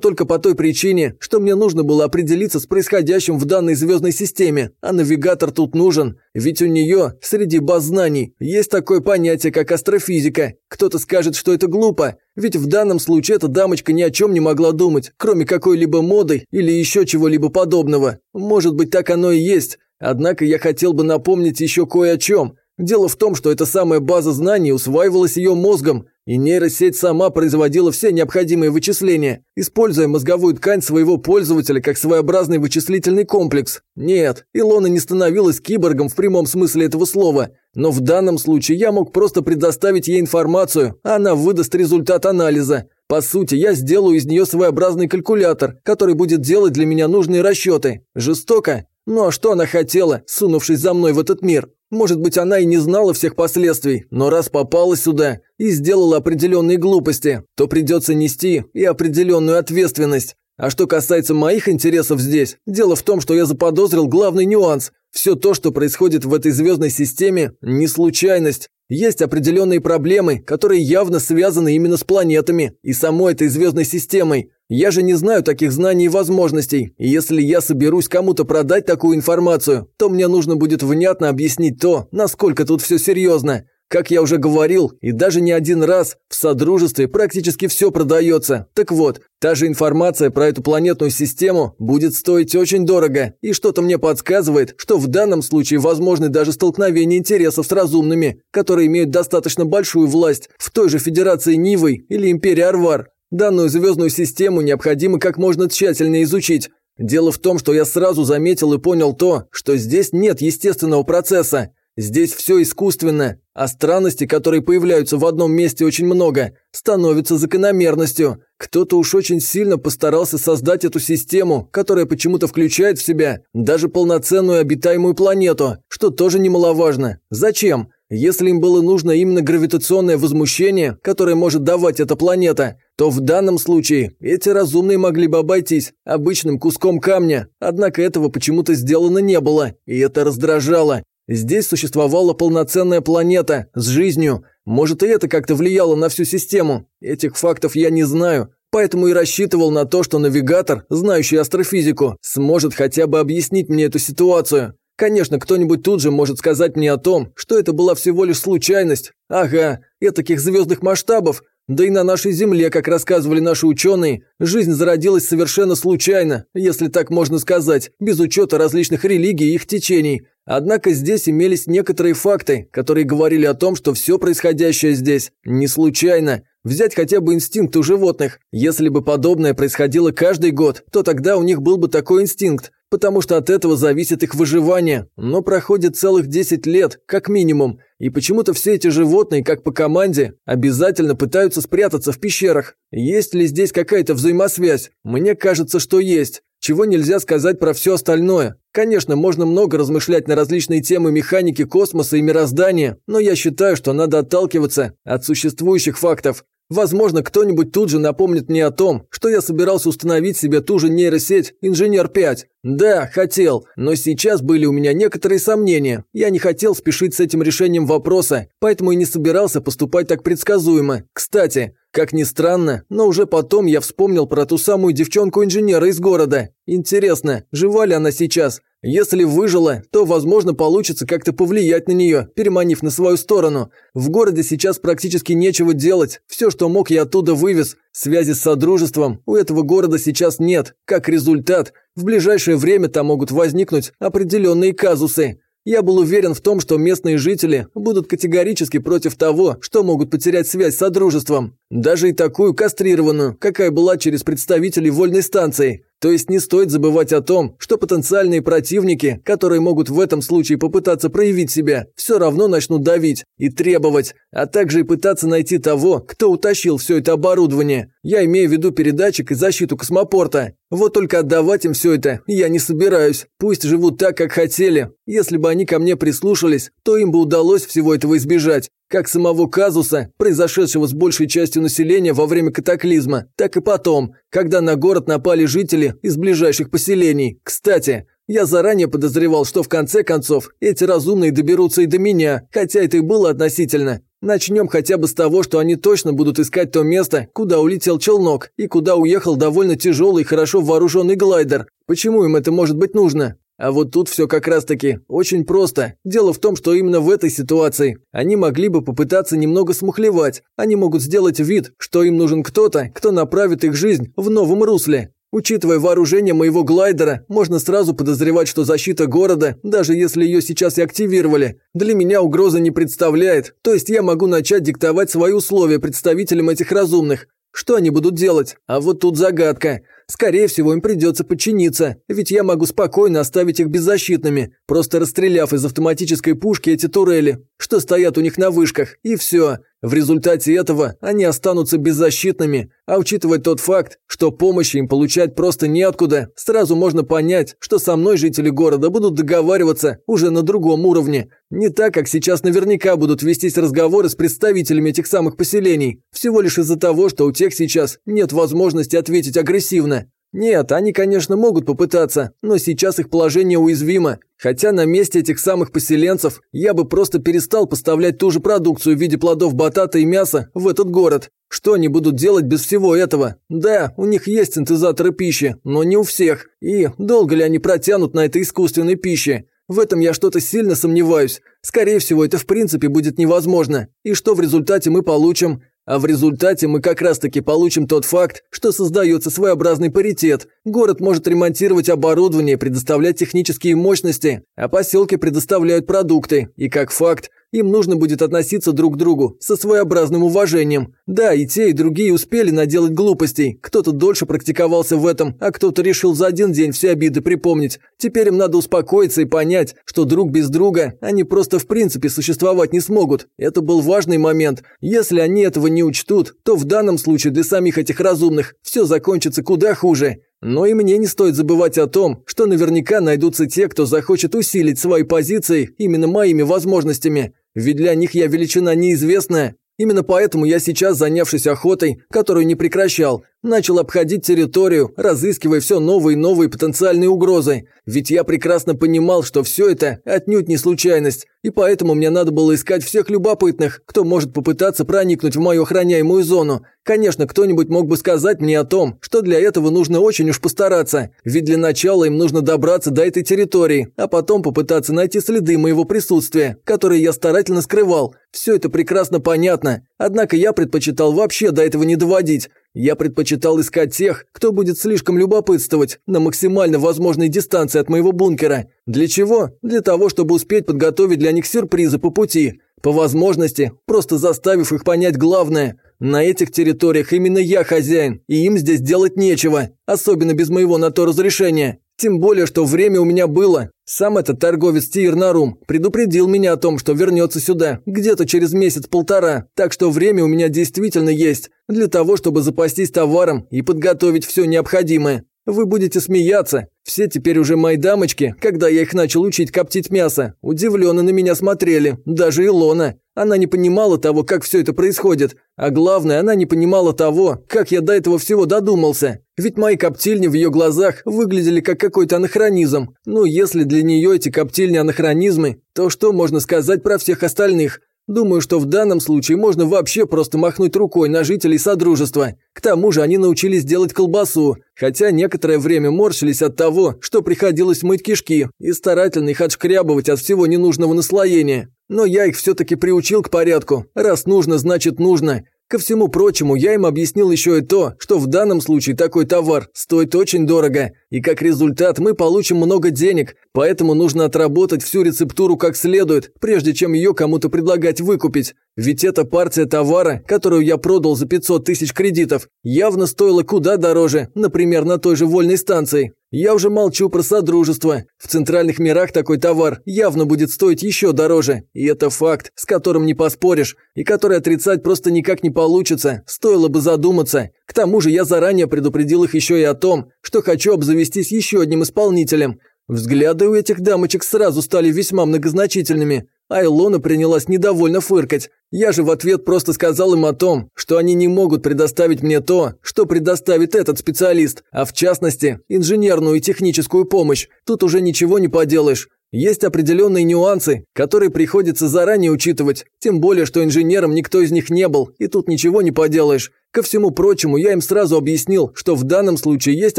только по той причине, что мне нужно было определиться с происходящим в данной звездной системе, а навигатор тут нужен, ведь у нее, среди баз знаний, есть такое понятие, как астрофизика. Кто-то скажет, что это глупо, ведь в данном случае эта дамочка ни о чем не могла думать, кроме какой-либо моды или еще чего-либо подобного. Может быть, так оно и есть, Однако я хотел бы напомнить еще кое о чем. Дело в том, что эта самая база знаний усваивалась ее мозгом, и нейросеть сама производила все необходимые вычисления, используя мозговую ткань своего пользователя как своеобразный вычислительный комплекс. Нет, Илона не становилась киборгом в прямом смысле этого слова, но в данном случае я мог просто предоставить ей информацию, а она выдаст результат анализа. По сути, я сделаю из нее своеобразный калькулятор, который будет делать для меня нужные расчеты. Жестоко? Ну а что она хотела, сунувшись за мной в этот мир? Может быть, она и не знала всех последствий, но раз попала сюда и сделала определенные глупости, то придется нести и определенную ответственность. А что касается моих интересов здесь, дело в том, что я заподозрил главный нюанс. Все то, что происходит в этой звездной системе, не случайность. Есть определенные проблемы, которые явно связаны именно с планетами и самой этой звездной системой. Я же не знаю таких знаний и возможностей, и если я соберусь кому-то продать такую информацию, то мне нужно будет внятно объяснить то, насколько тут все серьезно. Как я уже говорил, и даже не один раз, в Содружестве практически все продается. Так вот, та же информация про эту планетную систему будет стоить очень дорого, и что-то мне подсказывает, что в данном случае возможны даже столкновения интересов с разумными, которые имеют достаточно большую власть в той же Федерации Нивы или Империи Арвар. Данную звездную систему необходимо как можно тщательнее изучить. Дело в том, что я сразу заметил и понял то, что здесь нет естественного процесса. Здесь все искусственно, а странности, которые появляются в одном месте очень много, становятся закономерностью. Кто-то уж очень сильно постарался создать эту систему, которая почему-то включает в себя даже полноценную обитаемую планету, что тоже немаловажно. Зачем? Если им было нужно именно гравитационное возмущение, которое может давать эта планета, то в данном случае эти разумные могли бы обойтись обычным куском камня, однако этого почему-то сделано не было, и это раздражало. Здесь существовала полноценная планета с жизнью. Может, и это как-то влияло на всю систему. Этих фактов я не знаю, поэтому и рассчитывал на то, что навигатор, знающий астрофизику, сможет хотя бы объяснить мне эту ситуацию. Конечно, кто-нибудь тут же может сказать мне о том, что это была всего лишь случайность. Ага, и таких звездных масштабов. Да и на нашей Земле, как рассказывали наши ученые, жизнь зародилась совершенно случайно, если так можно сказать, без учета различных религий и их течений. Однако здесь имелись некоторые факты, которые говорили о том, что все происходящее здесь не случайно. Взять хотя бы инстинкт у животных. Если бы подобное происходило каждый год, то тогда у них был бы такой инстинкт, потому что от этого зависит их выживание. Но проходит целых 10 лет, как минимум, и почему-то все эти животные, как по команде, обязательно пытаются спрятаться в пещерах. Есть ли здесь какая-то взаимосвязь? Мне кажется, что есть. Чего нельзя сказать про все остальное. Конечно, можно много размышлять на различные темы механики космоса и мироздания, но я считаю, что надо отталкиваться от существующих фактов. Возможно, кто-нибудь тут же напомнит мне о том, что я собирался установить себе ту же нейросеть «Инженер-5». Да, хотел, но сейчас были у меня некоторые сомнения. Я не хотел спешить с этим решением вопроса, поэтому и не собирался поступать так предсказуемо. Кстати, как ни странно, но уже потом я вспомнил про ту самую девчонку-инженера из города. Интересно, жива ли она сейчас? Если выжила, то, возможно, получится как-то повлиять на нее, переманив на свою сторону. В городе сейчас практически нечего делать. Все, что мог, я оттуда вывез. Связи с Содружеством у этого города сейчас нет. Как результат, в ближайшее время там могут возникнуть определенные казусы. Я был уверен в том, что местные жители будут категорически против того, что могут потерять связь с Содружеством. Даже и такую кастрированную, какая была через представителей вольной станции. То есть не стоит забывать о том, что потенциальные противники, которые могут в этом случае попытаться проявить себя, все равно начнут давить и требовать, а также и пытаться найти того, кто утащил все это оборудование. Я имею в виду передатчик и защиту космопорта. Вот только отдавать им все это я не собираюсь. Пусть живут так, как хотели. Если бы они ко мне прислушались, то им бы удалось всего этого избежать. Как самого казуса, произошедшего с большей частью населения во время катаклизма, так и потом, когда на город напали жители из ближайших поселений. Кстати, я заранее подозревал, что в конце концов эти разумные доберутся и до меня, хотя это и было относительно. Начнем хотя бы с того, что они точно будут искать то место, куда улетел челнок и куда уехал довольно тяжелый и хорошо вооруженный глайдер. Почему им это может быть нужно? А вот тут все как раз-таки очень просто. Дело в том, что именно в этой ситуации они могли бы попытаться немного смухлевать. Они могут сделать вид, что им нужен кто-то, кто направит их жизнь в новом русле. Учитывая вооружение моего глайдера, можно сразу подозревать, что защита города, даже если ее сейчас и активировали, для меня угрозы не представляет, то есть я могу начать диктовать свои условия представителям этих разумных. Что они будут делать? А вот тут загадка. Скорее всего, им придется подчиниться, ведь я могу спокойно оставить их беззащитными, просто расстреляв из автоматической пушки эти турели, что стоят у них на вышках, и все. В результате этого они останутся беззащитными, а учитывая тот факт, что помощи им получать просто неоткуда, сразу можно понять, что со мной жители города будут договариваться уже на другом уровне. Не так, как сейчас наверняка будут вестись разговоры с представителями этих самых поселений, всего лишь из-за того, что у тех сейчас нет возможности ответить агрессивно. Нет, они, конечно, могут попытаться, но сейчас их положение уязвимо. Хотя на месте этих самых поселенцев я бы просто перестал поставлять ту же продукцию в виде плодов батата и мяса в этот город. Что они будут делать без всего этого? Да, у них есть синтезаторы пищи, но не у всех. И долго ли они протянут на этой искусственной пище? В этом я что-то сильно сомневаюсь. Скорее всего, это в принципе будет невозможно. И что в результате мы получим? А в результате мы как раз-таки получим тот факт, что создается своеобразный паритет. Город может ремонтировать оборудование, предоставлять технические мощности, а поселки предоставляют продукты. И как факт, им нужно будет относиться друг к другу со своеобразным уважением. Да, и те, и другие успели наделать глупостей. Кто-то дольше практиковался в этом, а кто-то решил за один день все обиды припомнить. Теперь им надо успокоиться и понять, что друг без друга они просто в принципе существовать не смогут. Это был важный момент. Если они этого не учтут, то в данном случае для самих этих разумных все закончится куда хуже. Но и мне не стоит забывать о том, что наверняка найдутся те, кто захочет усилить свои позиции именно моими возможностями. Ведь для них я величина неизвестная. Именно поэтому я сейчас, занявшись охотой, которую не прекращал, начал обходить территорию, разыскивая все новые и новые потенциальные угрозы. Ведь я прекрасно понимал, что все это отнюдь не случайность, и поэтому мне надо было искать всех любопытных, кто может попытаться проникнуть в мою охраняемую зону. Конечно, кто-нибудь мог бы сказать мне о том, что для этого нужно очень уж постараться, ведь для начала им нужно добраться до этой территории, а потом попытаться найти следы моего присутствия, которые я старательно скрывал. Все это прекрасно понятно, однако я предпочитал вообще до этого не доводить. Я предпочитал искать тех, кто будет слишком любопытствовать на максимально возможной дистанции от моего бункера. Для чего? Для того, чтобы успеть подготовить для них сюрпризы по пути. По возможности, просто заставив их понять главное. На этих территориях именно я хозяин, и им здесь делать нечего, особенно без моего на то разрешения. Тем более, что время у меня было. Сам этот торговец Тирнарум предупредил меня о том, что вернется сюда где-то через месяц-полтора, так что время у меня действительно есть для того, чтобы запастись товаром и подготовить все необходимое. Вы будете смеяться. Все теперь уже мои дамочки, когда я их начал учить коптить мясо, удивленно на меня смотрели, даже Илона. Она не понимала того, как все это происходит. А главное, она не понимала того, как я до этого всего додумался. Ведь мои коптильни в ее глазах выглядели как какой-то анахронизм. Ну, если для нее эти коптильни анахронизмы, то что можно сказать про всех остальных? Думаю, что в данном случае можно вообще просто махнуть рукой на жителей Содружества. К тому же они научились делать колбасу, хотя некоторое время морщились от того, что приходилось мыть кишки и старательно их отшкрябывать от всего ненужного наслоения. Но я их все-таки приучил к порядку. Раз нужно, значит нужно. Ко всему прочему, я им объяснил еще и то, что в данном случае такой товар стоит очень дорого, и как результат мы получим много денег, поэтому нужно отработать всю рецептуру как следует, прежде чем ее кому-то предлагать выкупить. Ведь эта партия товара, которую я продал за 500 тысяч кредитов, явно стоила куда дороже, например, на той же вольной станции. Я уже молчу про содружество. В центральных мирах такой товар явно будет стоить еще дороже. И это факт, с которым не поспоришь, и который отрицать просто никак не получится. Стоило бы задуматься. К тому же я заранее предупредил их еще и о том, что хочу обзавестись еще одним исполнителем. Взгляды у этих дамочек сразу стали весьма многозначительными. А Илона принялась недовольно фыркать. Я же в ответ просто сказал им о том, что они не могут предоставить мне то, что предоставит этот специалист, а в частности, инженерную и техническую помощь. Тут уже ничего не поделаешь. Есть определенные нюансы, которые приходится заранее учитывать, тем более, что инженером никто из них не был, и тут ничего не поделаешь. Ко всему прочему, я им сразу объяснил, что в данном случае есть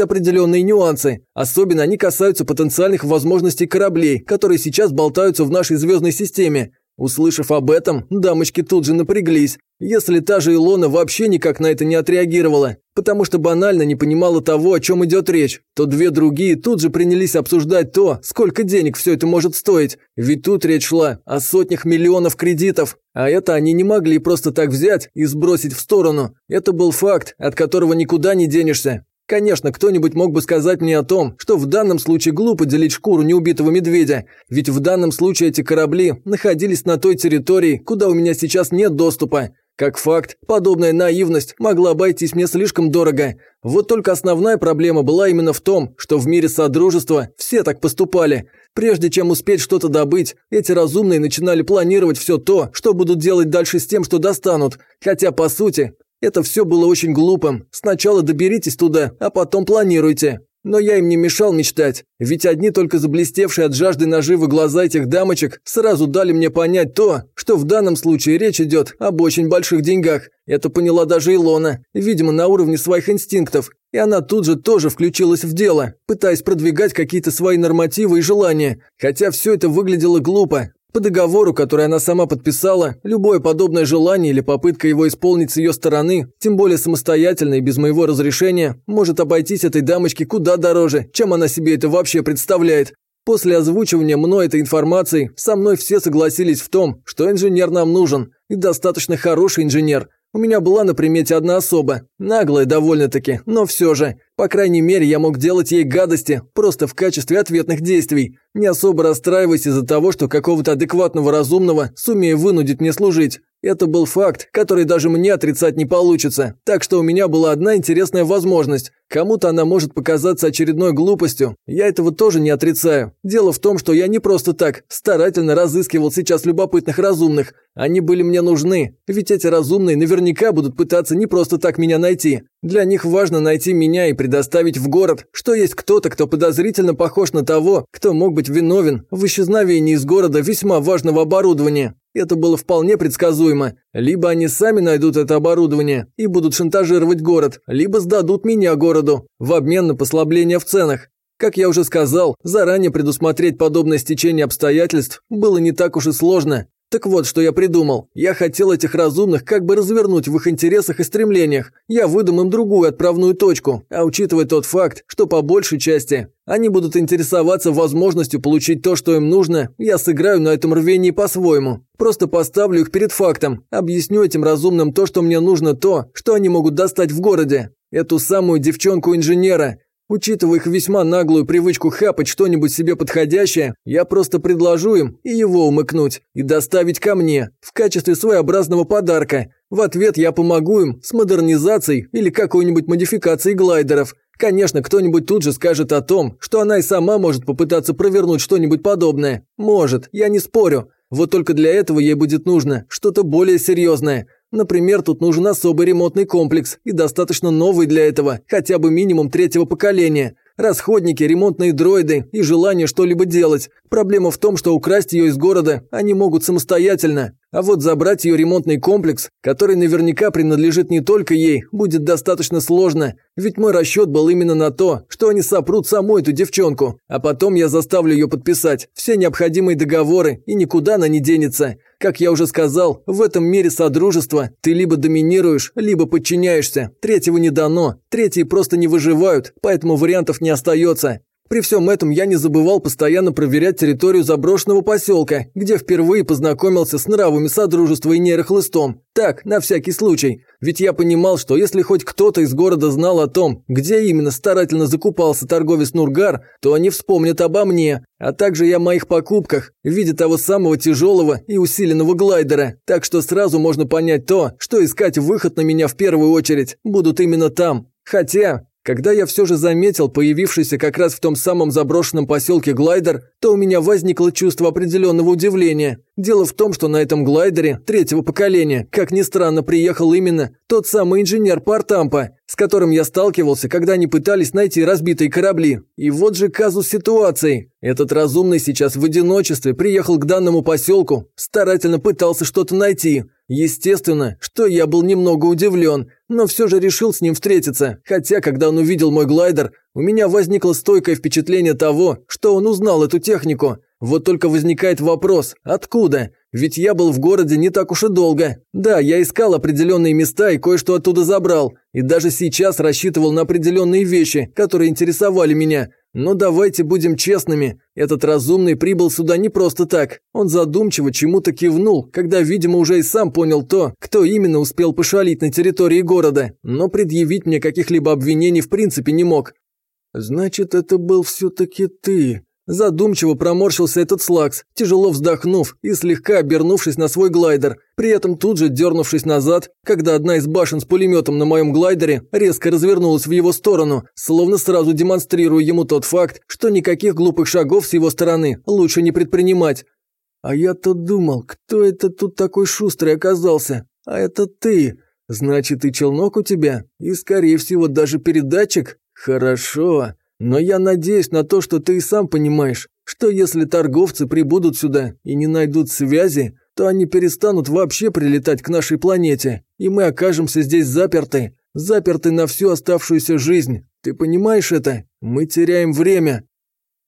определенные нюансы. Особенно они касаются потенциальных возможностей кораблей, которые сейчас болтаются в нашей звездной системе. Услышав об этом, дамочки тут же напряглись. Если та же Илона вообще никак на это не отреагировала, потому что банально не понимала того, о чем идет речь, то две другие тут же принялись обсуждать то, сколько денег все это может стоить. Ведь тут речь шла о сотнях миллионов кредитов, а это они не могли просто так взять и сбросить в сторону. Это был факт, от которого никуда не денешься. Конечно, кто-нибудь мог бы сказать мне о том, что в данном случае глупо делить шкуру неубитого медведя, ведь в данном случае эти корабли находились на той территории, куда у меня сейчас нет доступа. Как факт, подобная наивность могла обойтись мне слишком дорого. Вот только основная проблема была именно в том, что в мире Содружества все так поступали. Прежде чем успеть что-то добыть, эти разумные начинали планировать все то, что будут делать дальше с тем, что достанут. Хотя, по сути, это все было очень глупым. Сначала доберитесь туда, а потом планируйте. Но я им не мешал мечтать, ведь одни только заблестевшие от жажды наживы глаза этих дамочек сразу дали мне понять то, что в данном случае речь идет об очень больших деньгах. Это поняла даже Илона, видимо, на уровне своих инстинктов. И она тут же тоже включилась в дело, пытаясь продвигать какие-то свои нормативы и желания, хотя все это выглядело глупо, по договору, который она сама подписала, любое подобное желание или попытка его исполнить с ее стороны, тем более самостоятельно и без моего разрешения, может обойтись этой дамочке куда дороже, чем она себе это вообще представляет. После озвучивания мной этой информации, со мной все согласились в том, что инженер нам нужен, и достаточно хороший инженер, у меня была на примете одна особа, наглая довольно-таки, но все же. По крайней мере, я мог делать ей гадости, просто в качестве ответных действий, не особо расстраиваясь из-за того, что какого-то адекватного разумного сумею вынудить мне служить. Это был факт, который даже мне отрицать не получится, так что у меня была одна интересная возможность. Кому-то она может показаться очередной глупостью, я этого тоже не отрицаю. Дело в том, что я не просто так старательно разыскивал сейчас любопытных разумных. Они были мне нужны, ведь эти разумные наверняка будут пытаться не просто так меня найти. Для них важно найти меня и предоставить в город, что есть кто-то, кто подозрительно похож на того, кто мог быть виновен в исчезновении из города весьма важного оборудования. Это было вполне предсказуемо. Либо они сами найдут это оборудование и будут шантажировать город, либо сдадут меня городу в обмен на послабление в ценах. Как я уже сказал, заранее предусмотреть подобное стечение обстоятельств было не так уж и сложно. Так вот, что я придумал. Я хотел этих разумных как бы развернуть в их интересах и стремлениях. Я выдам им другую отправную точку, а учитывая тот факт, что по большей части они будут интересоваться возможностью получить то, что им нужно, я сыграю на этом рвении по-своему. Просто поставлю их перед фактом, объясню этим разумным то, что мне нужно то, что они могут достать в городе. Эту самую девчонку-инженера, Учитывая их весьма наглую привычку хапать что-нибудь себе подходящее, я просто предложу им и его умыкнуть, и доставить ко мне, в качестве своеобразного подарка. В ответ я помогу им с модернизацией или какой-нибудь модификацией глайдеров. Конечно, кто-нибудь тут же скажет о том, что она и сама может попытаться провернуть что-нибудь подобное. Может, я не спорю. Вот только для этого ей будет нужно что-то более серьезное – Например, тут нужен особый ремонтный комплекс и достаточно новый для этого, хотя бы минимум третьего поколения. Расходники, ремонтные дроиды и желание что-либо делать. Проблема в том, что украсть ее из города они могут самостоятельно. А вот забрать ее ремонтный комплекс, который наверняка принадлежит не только ей, будет достаточно сложно. Ведь мой расчет был именно на то, что они сопрут саму эту девчонку. А потом я заставлю ее подписать все необходимые договоры, и никуда она не денется. Как я уже сказал, в этом мире содружества ты либо доминируешь, либо подчиняешься. Третьего не дано. Третьи просто не выживают, поэтому вариантов не остается. При всем этом я не забывал постоянно проверять территорию заброшенного поселка, где впервые познакомился с нравами Содружества и нейрохлыстом. Так, на всякий случай. Ведь я понимал, что если хоть кто-то из города знал о том, где именно старательно закупался торговец Нургар, то они вспомнят обо мне, а также и о моих покупках в виде того самого тяжелого и усиленного глайдера. Так что сразу можно понять то, что искать выход на меня в первую очередь будут именно там. Хотя, когда я все же заметил появившийся как раз в том самом заброшенном поселке глайдер, то у меня возникло чувство определенного удивления. Дело в том, что на этом глайдере третьего поколения, как ни странно, приехал именно тот самый инженер Партампа, с которым я сталкивался, когда они пытались найти разбитые корабли. И вот же казус ситуации. Этот разумный сейчас в одиночестве приехал к данному поселку, старательно пытался что-то найти. Естественно, что я был немного удивлен, но все же решил с ним встретиться, хотя, когда он увидел мой глайдер, у меня возникло стойкое впечатление того, что он узнал эту технику. Вот только возникает вопрос, откуда? ведь я был в городе не так уж и долго. Да, я искал определенные места и кое-что оттуда забрал. И даже сейчас рассчитывал на определенные вещи, которые интересовали меня. Но давайте будем честными, этот разумный прибыл сюда не просто так. Он задумчиво чему-то кивнул, когда, видимо, уже и сам понял то, кто именно успел пошалить на территории города, но предъявить мне каких-либо обвинений в принципе не мог. «Значит, это был все-таки ты», Задумчиво проморщился этот слакс, тяжело вздохнув и слегка обернувшись на свой глайдер, при этом тут же дернувшись назад, когда одна из башен с пулеметом на моем глайдере резко развернулась в его сторону, словно сразу демонстрируя ему тот факт, что никаких глупых шагов с его стороны лучше не предпринимать. «А я-то думал, кто это тут такой шустрый оказался? А это ты. Значит, и челнок у тебя, и, скорее всего, даже передатчик? Хорошо. Но я надеюсь на то, что ты и сам понимаешь, что если торговцы прибудут сюда и не найдут связи, то они перестанут вообще прилетать к нашей планете, и мы окажемся здесь заперты, заперты на всю оставшуюся жизнь. Ты понимаешь это? Мы теряем время».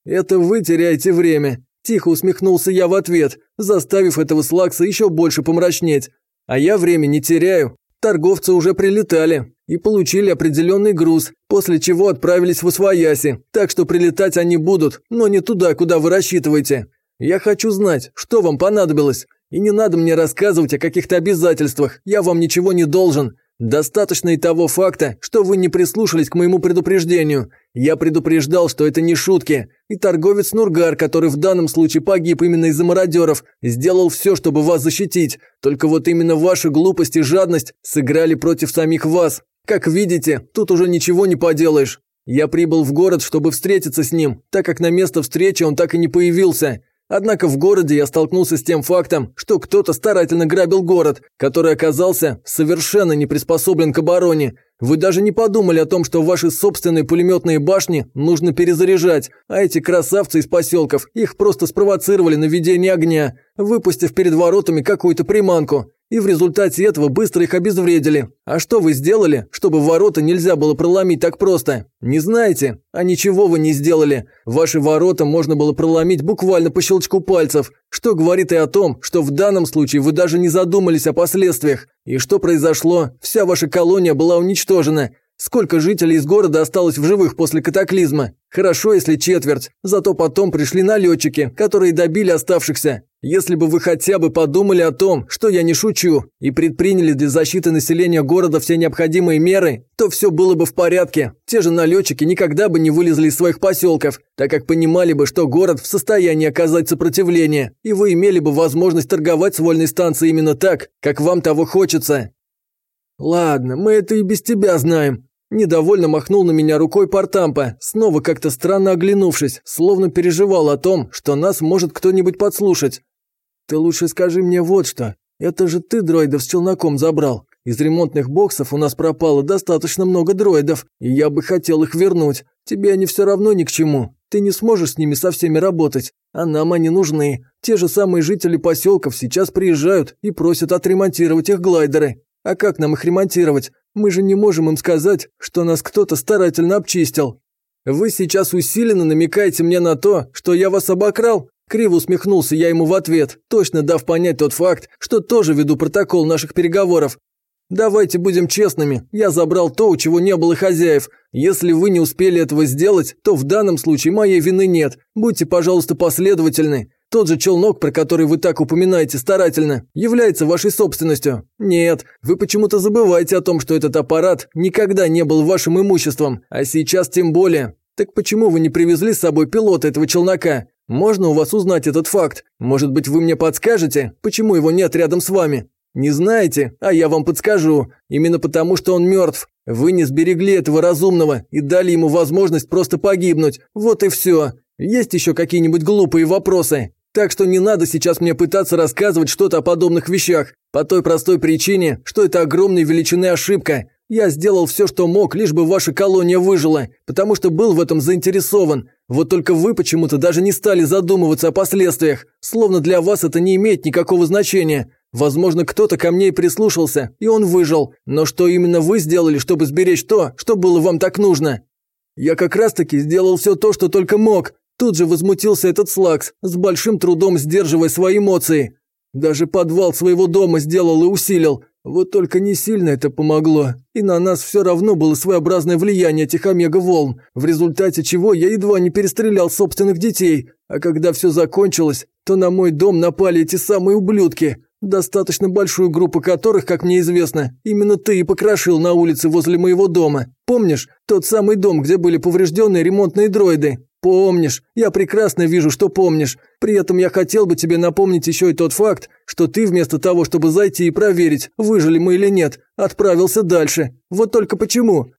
«Это вы теряете время», – тихо усмехнулся я в ответ, заставив этого слакса еще больше помрачнеть. «А я время не теряю. Торговцы уже прилетали и получили определенный груз, после чего отправились в Освояси, так что прилетать они будут, но не туда, куда вы рассчитываете. Я хочу знать, что вам понадобилось, и не надо мне рассказывать о каких-то обязательствах, я вам ничего не должен. Достаточно и того факта, что вы не прислушались к моему предупреждению. Я предупреждал, что это не шутки. И торговец Нургар, который в данном случае погиб именно из-за мародеров, сделал все, чтобы вас защитить. Только вот именно ваша глупость и жадность сыграли против самих вас. Как видите, тут уже ничего не поделаешь. Я прибыл в город, чтобы встретиться с ним, так как на место встречи он так и не появился. Однако в городе я столкнулся с тем фактом, что кто-то старательно грабил город, который оказался совершенно не приспособлен к обороне. Вы даже не подумали о том, что ваши собственные пулеметные башни нужно перезаряжать, а эти красавцы из поселков их просто спровоцировали на ведение огня, выпустив перед воротами какую-то приманку и в результате этого быстро их обезвредили. А что вы сделали, чтобы ворота нельзя было проломить так просто? Не знаете? А ничего вы не сделали. Ваши ворота можно было проломить буквально по щелчку пальцев, что говорит и о том, что в данном случае вы даже не задумались о последствиях. И что произошло? Вся ваша колония была уничтожена. Сколько жителей из города осталось в живых после катаклизма? Хорошо, если четверть. Зато потом пришли налетчики, которые добили оставшихся. Если бы вы хотя бы подумали о том, что я не шучу, и предприняли для защиты населения города все необходимые меры, то все было бы в порядке. Те же налетчики никогда бы не вылезли из своих поселков, так как понимали бы, что город в состоянии оказать сопротивление, и вы имели бы возможность торговать с вольной станцией именно так, как вам того хочется. Ладно, мы это и без тебя знаем, Недовольно махнул на меня рукой Портампа, снова как-то странно оглянувшись, словно переживал о том, что нас может кто-нибудь подслушать. «Ты лучше скажи мне вот что. Это же ты дроидов с челноком забрал. Из ремонтных боксов у нас пропало достаточно много дроидов, и я бы хотел их вернуть. Тебе они все равно ни к чему. Ты не сможешь с ними со всеми работать, а нам они нужны. Те же самые жители поселков сейчас приезжают и просят отремонтировать их глайдеры. А как нам их ремонтировать? Мы же не можем им сказать, что нас кто-то старательно обчистил. Вы сейчас усиленно намекаете мне на то, что я вас обокрал? Криво усмехнулся я ему в ответ, точно дав понять тот факт, что тоже веду протокол наших переговоров. Давайте будем честными, я забрал то, у чего не было хозяев. Если вы не успели этого сделать, то в данном случае моей вины нет. Будьте, пожалуйста, последовательны. Тот же челнок, про который вы так упоминаете старательно, является вашей собственностью. Нет, вы почему-то забываете о том, что этот аппарат никогда не был вашим имуществом, а сейчас тем более. Так почему вы не привезли с собой пилота этого челнока? Можно у вас узнать этот факт? Может быть, вы мне подскажете, почему его нет рядом с вами? Не знаете? А я вам подскажу. Именно потому, что он мертв. Вы не сберегли этого разумного и дали ему возможность просто погибнуть. Вот и все. Есть еще какие-нибудь глупые вопросы? Так что не надо сейчас мне пытаться рассказывать что-то о подобных вещах, по той простой причине, что это огромной величины ошибка. Я сделал все, что мог, лишь бы ваша колония выжила, потому что был в этом заинтересован. Вот только вы почему-то даже не стали задумываться о последствиях, словно для вас это не имеет никакого значения. Возможно, кто-то ко мне и прислушался, и он выжил. Но что именно вы сделали, чтобы сберечь то, что было вам так нужно? Я как раз-таки сделал все то, что только мог, Тут же возмутился этот Слакс, с большим трудом сдерживая свои эмоции. Даже подвал своего дома сделал и усилил. Вот только не сильно это помогло. И на нас все равно было своеобразное влияние этих омега-волн, в результате чего я едва не перестрелял собственных детей. А когда все закончилось, то на мой дом напали эти самые ублюдки. Достаточно большую группу которых, как мне известно, именно ты и покрошил на улице возле моего дома. Помнишь, тот самый дом, где были поврежденные ремонтные дроиды? Помнишь, я прекрасно вижу, что помнишь. При этом я хотел бы тебе напомнить еще и тот факт, что ты вместо того, чтобы зайти и проверить, выжили мы или нет, отправился дальше. Вот только почему?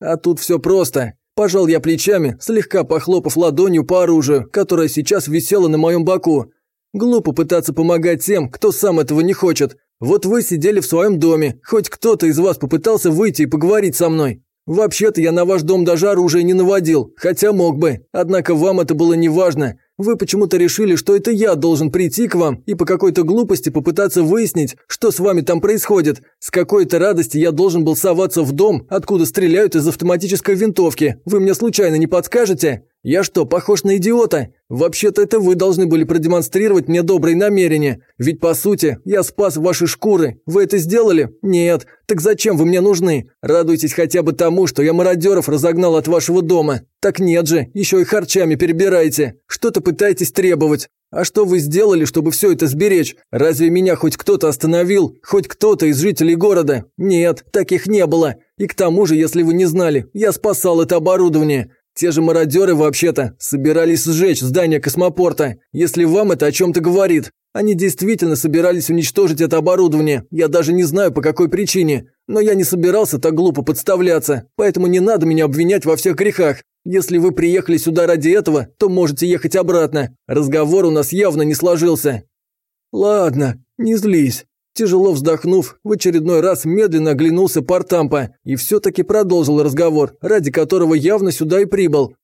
А тут все просто. Пожал я плечами, слегка похлопав ладонью по оружию, которое сейчас висело на моем боку. Глупо пытаться помогать тем, кто сам этого не хочет. Вот вы сидели в своем доме, хоть кто-то из вас попытался выйти и поговорить со мной. Вообще-то я на ваш дом даже оружие не наводил, хотя мог бы. Однако вам это было неважно. Вы почему-то решили, что это я должен прийти к вам и по какой-то глупости попытаться выяснить, что с вами там происходит. С какой-то радости я должен был соваться в дом, откуда стреляют из автоматической винтовки. Вы мне случайно не подскажете? Я что, похож на идиота? Вообще-то это вы должны были продемонстрировать мне добрые намерения. Ведь по сути, я спас ваши шкуры. Вы это сделали? Нет. Так зачем вы мне нужны? Радуйтесь хотя бы тому, что я мародеров разогнал от вашего дома. Так нет же, еще и харчами перебираете. Что-то пытаетесь требовать. А что вы сделали, чтобы все это сберечь? Разве меня хоть кто-то остановил? Хоть кто-то из жителей города? Нет, таких не было. И к тому же, если вы не знали, я спасал это оборудование. Те же мародеры, вообще-то, собирались сжечь здание космопорта, если вам это о чем-то говорит. Они действительно собирались уничтожить это оборудование, я даже не знаю по какой причине. Но я не собирался так глупо подставляться, поэтому не надо меня обвинять во всех грехах. Если вы приехали сюда ради этого, то можете ехать обратно. Разговор у нас явно не сложился». «Ладно, не злись. Тяжело вздохнув, в очередной раз медленно оглянулся Партампа и все-таки продолжил разговор, ради которого явно сюда и прибыл.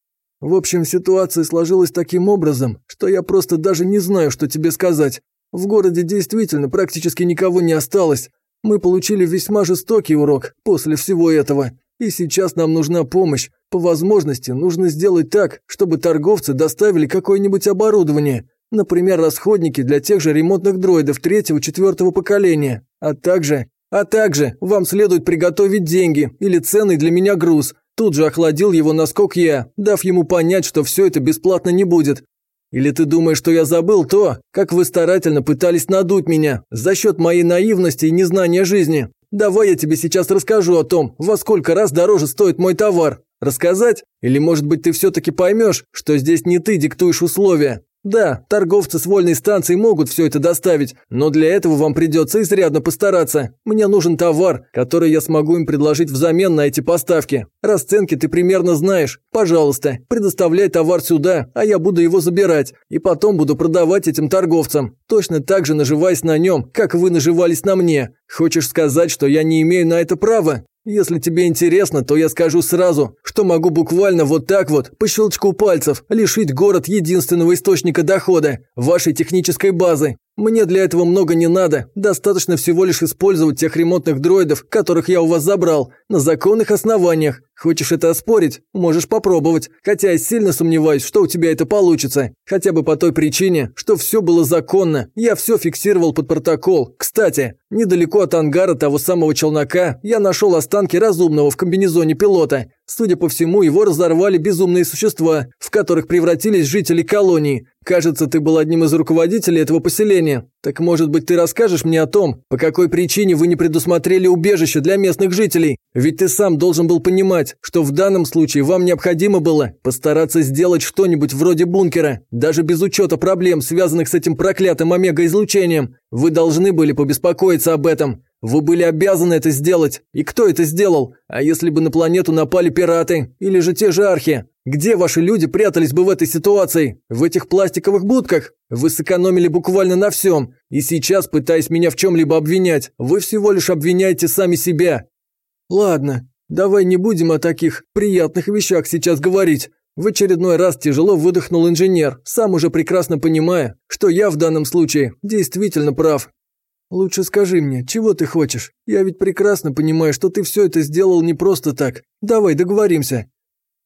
В общем, ситуация сложилась таким образом, что я просто даже не знаю, что тебе сказать. В городе действительно практически никого не осталось. Мы получили весьма жестокий урок после всего этого. И сейчас нам нужна помощь. По возможности нужно сделать так, чтобы торговцы доставили какое-нибудь оборудование. Например, расходники для тех же ремонтных дроидов третьего-четвертого поколения. А также... А также вам следует приготовить деньги или ценный для меня груз. Тут же охладил его наскок я, дав ему понять, что все это бесплатно не будет. Или ты думаешь, что я забыл то, как вы старательно пытались надуть меня за счет моей наивности и незнания жизни? Давай я тебе сейчас расскажу о том, во сколько раз дороже стоит мой товар. Рассказать? Или, может быть, ты все-таки поймешь, что здесь не ты диктуешь условия, да, торговцы с вольной станции могут все это доставить, но для этого вам придется изрядно постараться. Мне нужен товар, который я смогу им предложить взамен на эти поставки. Расценки ты примерно знаешь. Пожалуйста, предоставляй товар сюда, а я буду его забирать. И потом буду продавать этим торговцам. Точно так же наживаясь на нем, как вы наживались на мне. Хочешь сказать, что я не имею на это права? Если тебе интересно, то я скажу сразу, что могу буквально вот так вот, по щелчку пальцев, лишить город единственного источника дохода, вашей технической базы. Мне для этого много не надо, достаточно всего лишь использовать тех ремонтных дроидов, которых я у вас забрал, на законных основаниях. Хочешь это оспорить? Можешь попробовать, хотя я сильно сомневаюсь, что у тебя это получится. Хотя бы по той причине, что все было законно, я все фиксировал под протокол. Кстати, недалеко от ангара того самого челнока я нашел останки разумного в комбинезоне пилота. Судя по всему, его разорвали безумные существа, в которых превратились жители колонии. Кажется, ты был одним из руководителей этого поселения. Так может быть, ты расскажешь мне о том, по какой причине вы не предусмотрели убежище для местных жителей? Ведь ты сам должен был понимать, что в данном случае вам необходимо было постараться сделать что-нибудь вроде бункера, даже без учета проблем, связанных с этим проклятым омега-излучением. Вы должны были побеспокоиться об этом. Вы были обязаны это сделать. И кто это сделал? А если бы на планету напали пираты? Или же те же архи? Где ваши люди прятались бы в этой ситуации? В этих пластиковых будках? Вы сэкономили буквально на всем. И сейчас, пытаясь меня в чем-либо обвинять, вы всего лишь обвиняете сами себя. Ладно, давай не будем о таких приятных вещах сейчас говорить. В очередной раз тяжело выдохнул инженер, сам уже прекрасно понимая, что я в данном случае действительно прав. «Лучше скажи мне, чего ты хочешь? Я ведь прекрасно понимаю, что ты все это сделал не просто так. Давай договоримся».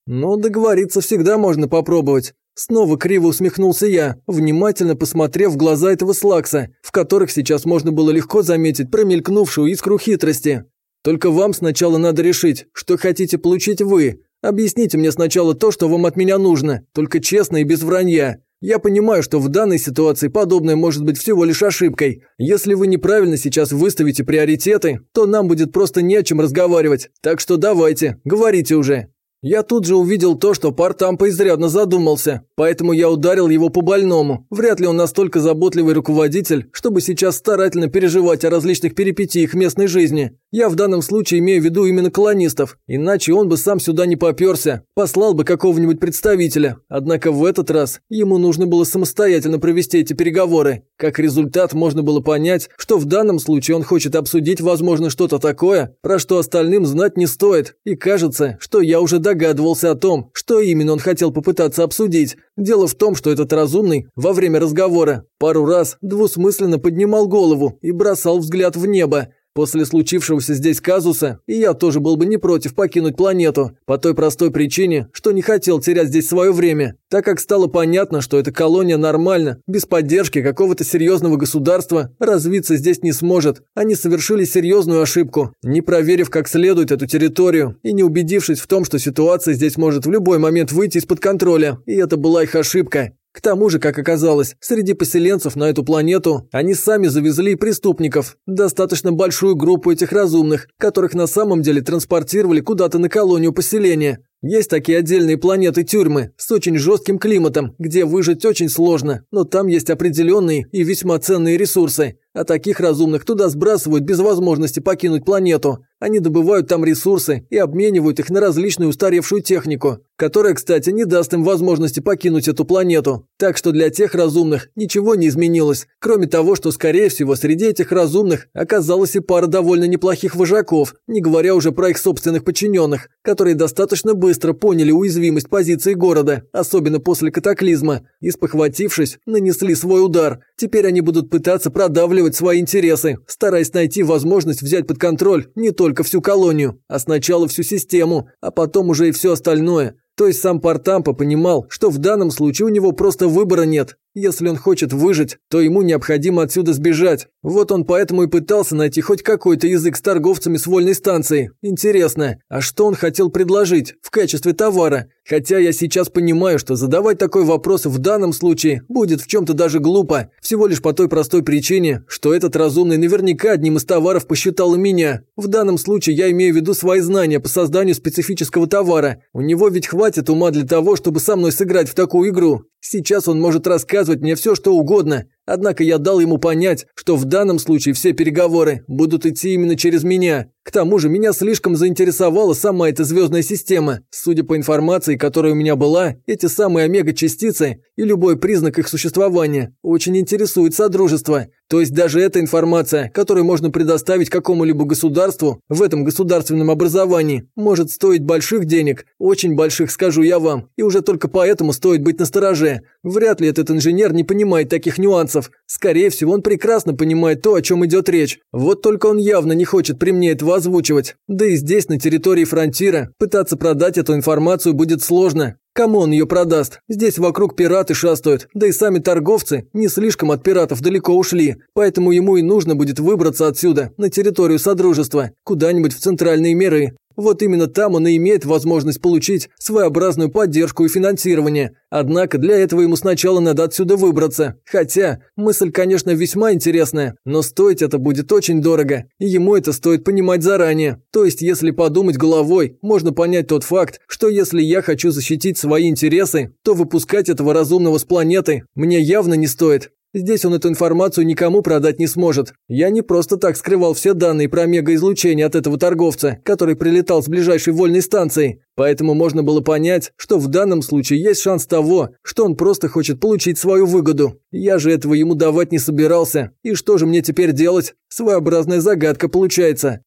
«Ну, договориться всегда можно попробовать. Снова криво усмехнулся я, внимательно посмотрев в глаза этого Слакса, в которых сейчас можно было легко заметить промелькнувшую искру хитрости. «Только вам сначала надо решить, что хотите получить вы. Объясните мне сначала то, что вам от меня нужно, только честно и без вранья. Я понимаю, что в данной ситуации подобное может быть всего лишь ошибкой. Если вы неправильно сейчас выставите приоритеты, то нам будет просто не о чем разговаривать. Так что давайте, говорите уже». Я тут же увидел то, что Партампа изрядно задумался, поэтому я ударил его по больному. Вряд ли он настолько заботливый руководитель, чтобы сейчас старательно переживать о различных перипетиях местной жизни. Я в данном случае имею в виду именно колонистов, иначе он бы сам сюда не поперся, послал бы какого-нибудь представителя. Однако в этот раз ему нужно было самостоятельно провести эти переговоры. Как результат, можно было понять, что в данном случае он хочет обсудить, возможно, что-то такое, про что остальным знать не стоит. И кажется, что я уже догадывался о том, что именно он хотел попытаться обсудить. Дело в том, что этот разумный во время разговора пару раз двусмысленно поднимал голову и бросал взгляд в небо. После случившегося здесь казуса, и я тоже был бы не против покинуть планету, по той простой причине, что не хотел терять здесь свое время, так как стало понятно, что эта колония нормально, без поддержки какого-то серьезного государства, развиться здесь не сможет. Они совершили серьезную ошибку, не проверив как следует эту территорию и не убедившись в том, что ситуация здесь может в любой момент выйти из-под контроля, и это была их ошибка. К тому же, как оказалось, среди поселенцев на эту планету они сами завезли преступников, достаточно большую группу этих разумных, которых на самом деле транспортировали куда-то на колонию поселения. Есть такие отдельные планеты-тюрьмы с очень жестким климатом, где выжить очень сложно, но там есть определенные и весьма ценные ресурсы. А таких разумных туда сбрасывают без возможности покинуть планету. Они добывают там ресурсы и обменивают их на различную устаревшую технику, которая, кстати, не даст им возможности покинуть эту планету. Так что для тех разумных ничего не изменилось, кроме того, что, скорее всего, среди этих разумных оказалась и пара довольно неплохих вожаков, не говоря уже про их собственных подчиненных, которые достаточно быстро поняли уязвимость позиции города, особенно после катаклизма, и, спохватившись, нанесли свой удар. Теперь они будут пытаться продавливать свои интересы, стараясь найти возможность взять под контроль не только всю колонию, а сначала всю систему, а потом уже и все остальное. То есть сам Партампа понимал, что в данном случае у него просто выбора нет. Если он хочет выжить, то ему необходимо отсюда сбежать. Вот он поэтому и пытался найти хоть какой-то язык с торговцами с вольной станции. Интересно, а что он хотел предложить в качестве товара? Хотя я сейчас понимаю, что задавать такой вопрос в данном случае будет в чем-то даже глупо. Всего лишь по той простой причине, что этот разумный наверняка одним из товаров посчитал меня. В данном случае я имею в виду свои знания по созданию специфического товара. У него ведь хватит ума для того, чтобы со мной сыграть в такую игру. Сейчас он может рассказывать мне все, что угодно, однако я дал ему понять, что в данном случае все переговоры будут идти именно через меня. К тому же меня слишком заинтересовала сама эта звездная система. Судя по информации, которая у меня была, эти самые омега-частицы и любой признак их существования очень интересует Содружество. То есть даже эта информация, которую можно предоставить какому-либо государству в этом государственном образовании, может стоить больших денег, очень больших, скажу я вам, и уже только поэтому стоит быть настороже. Вряд ли этот инженер не понимает таких нюансов. Скорее всего, он прекрасно понимает то, о чем идет речь. Вот только он явно не хочет при мне этого озвучивать. Да и здесь, на территории фронтира, пытаться продать эту информацию будет сложно. Кому он ее продаст? Здесь вокруг пираты шастают, да и сами торговцы не слишком от пиратов далеко ушли, поэтому ему и нужно будет выбраться отсюда, на территорию Содружества, куда-нибудь в центральные миры. Вот именно там он и имеет возможность получить своеобразную поддержку и финансирование. Однако для этого ему сначала надо отсюда выбраться. Хотя, мысль, конечно, весьма интересная, но стоить это будет очень дорого, и ему это стоит понимать заранее. То есть, если подумать головой, можно понять тот факт, что если я хочу защитить свои интересы, то выпускать этого разумного с планеты мне явно не стоит. Здесь он эту информацию никому продать не сможет. Я не просто так скрывал все данные про мегаизлучение от этого торговца, который прилетал с ближайшей вольной станции. Поэтому можно было понять, что в данном случае есть шанс того, что он просто хочет получить свою выгоду. Я же этого ему давать не собирался. И что же мне теперь делать? Своеобразная загадка получается.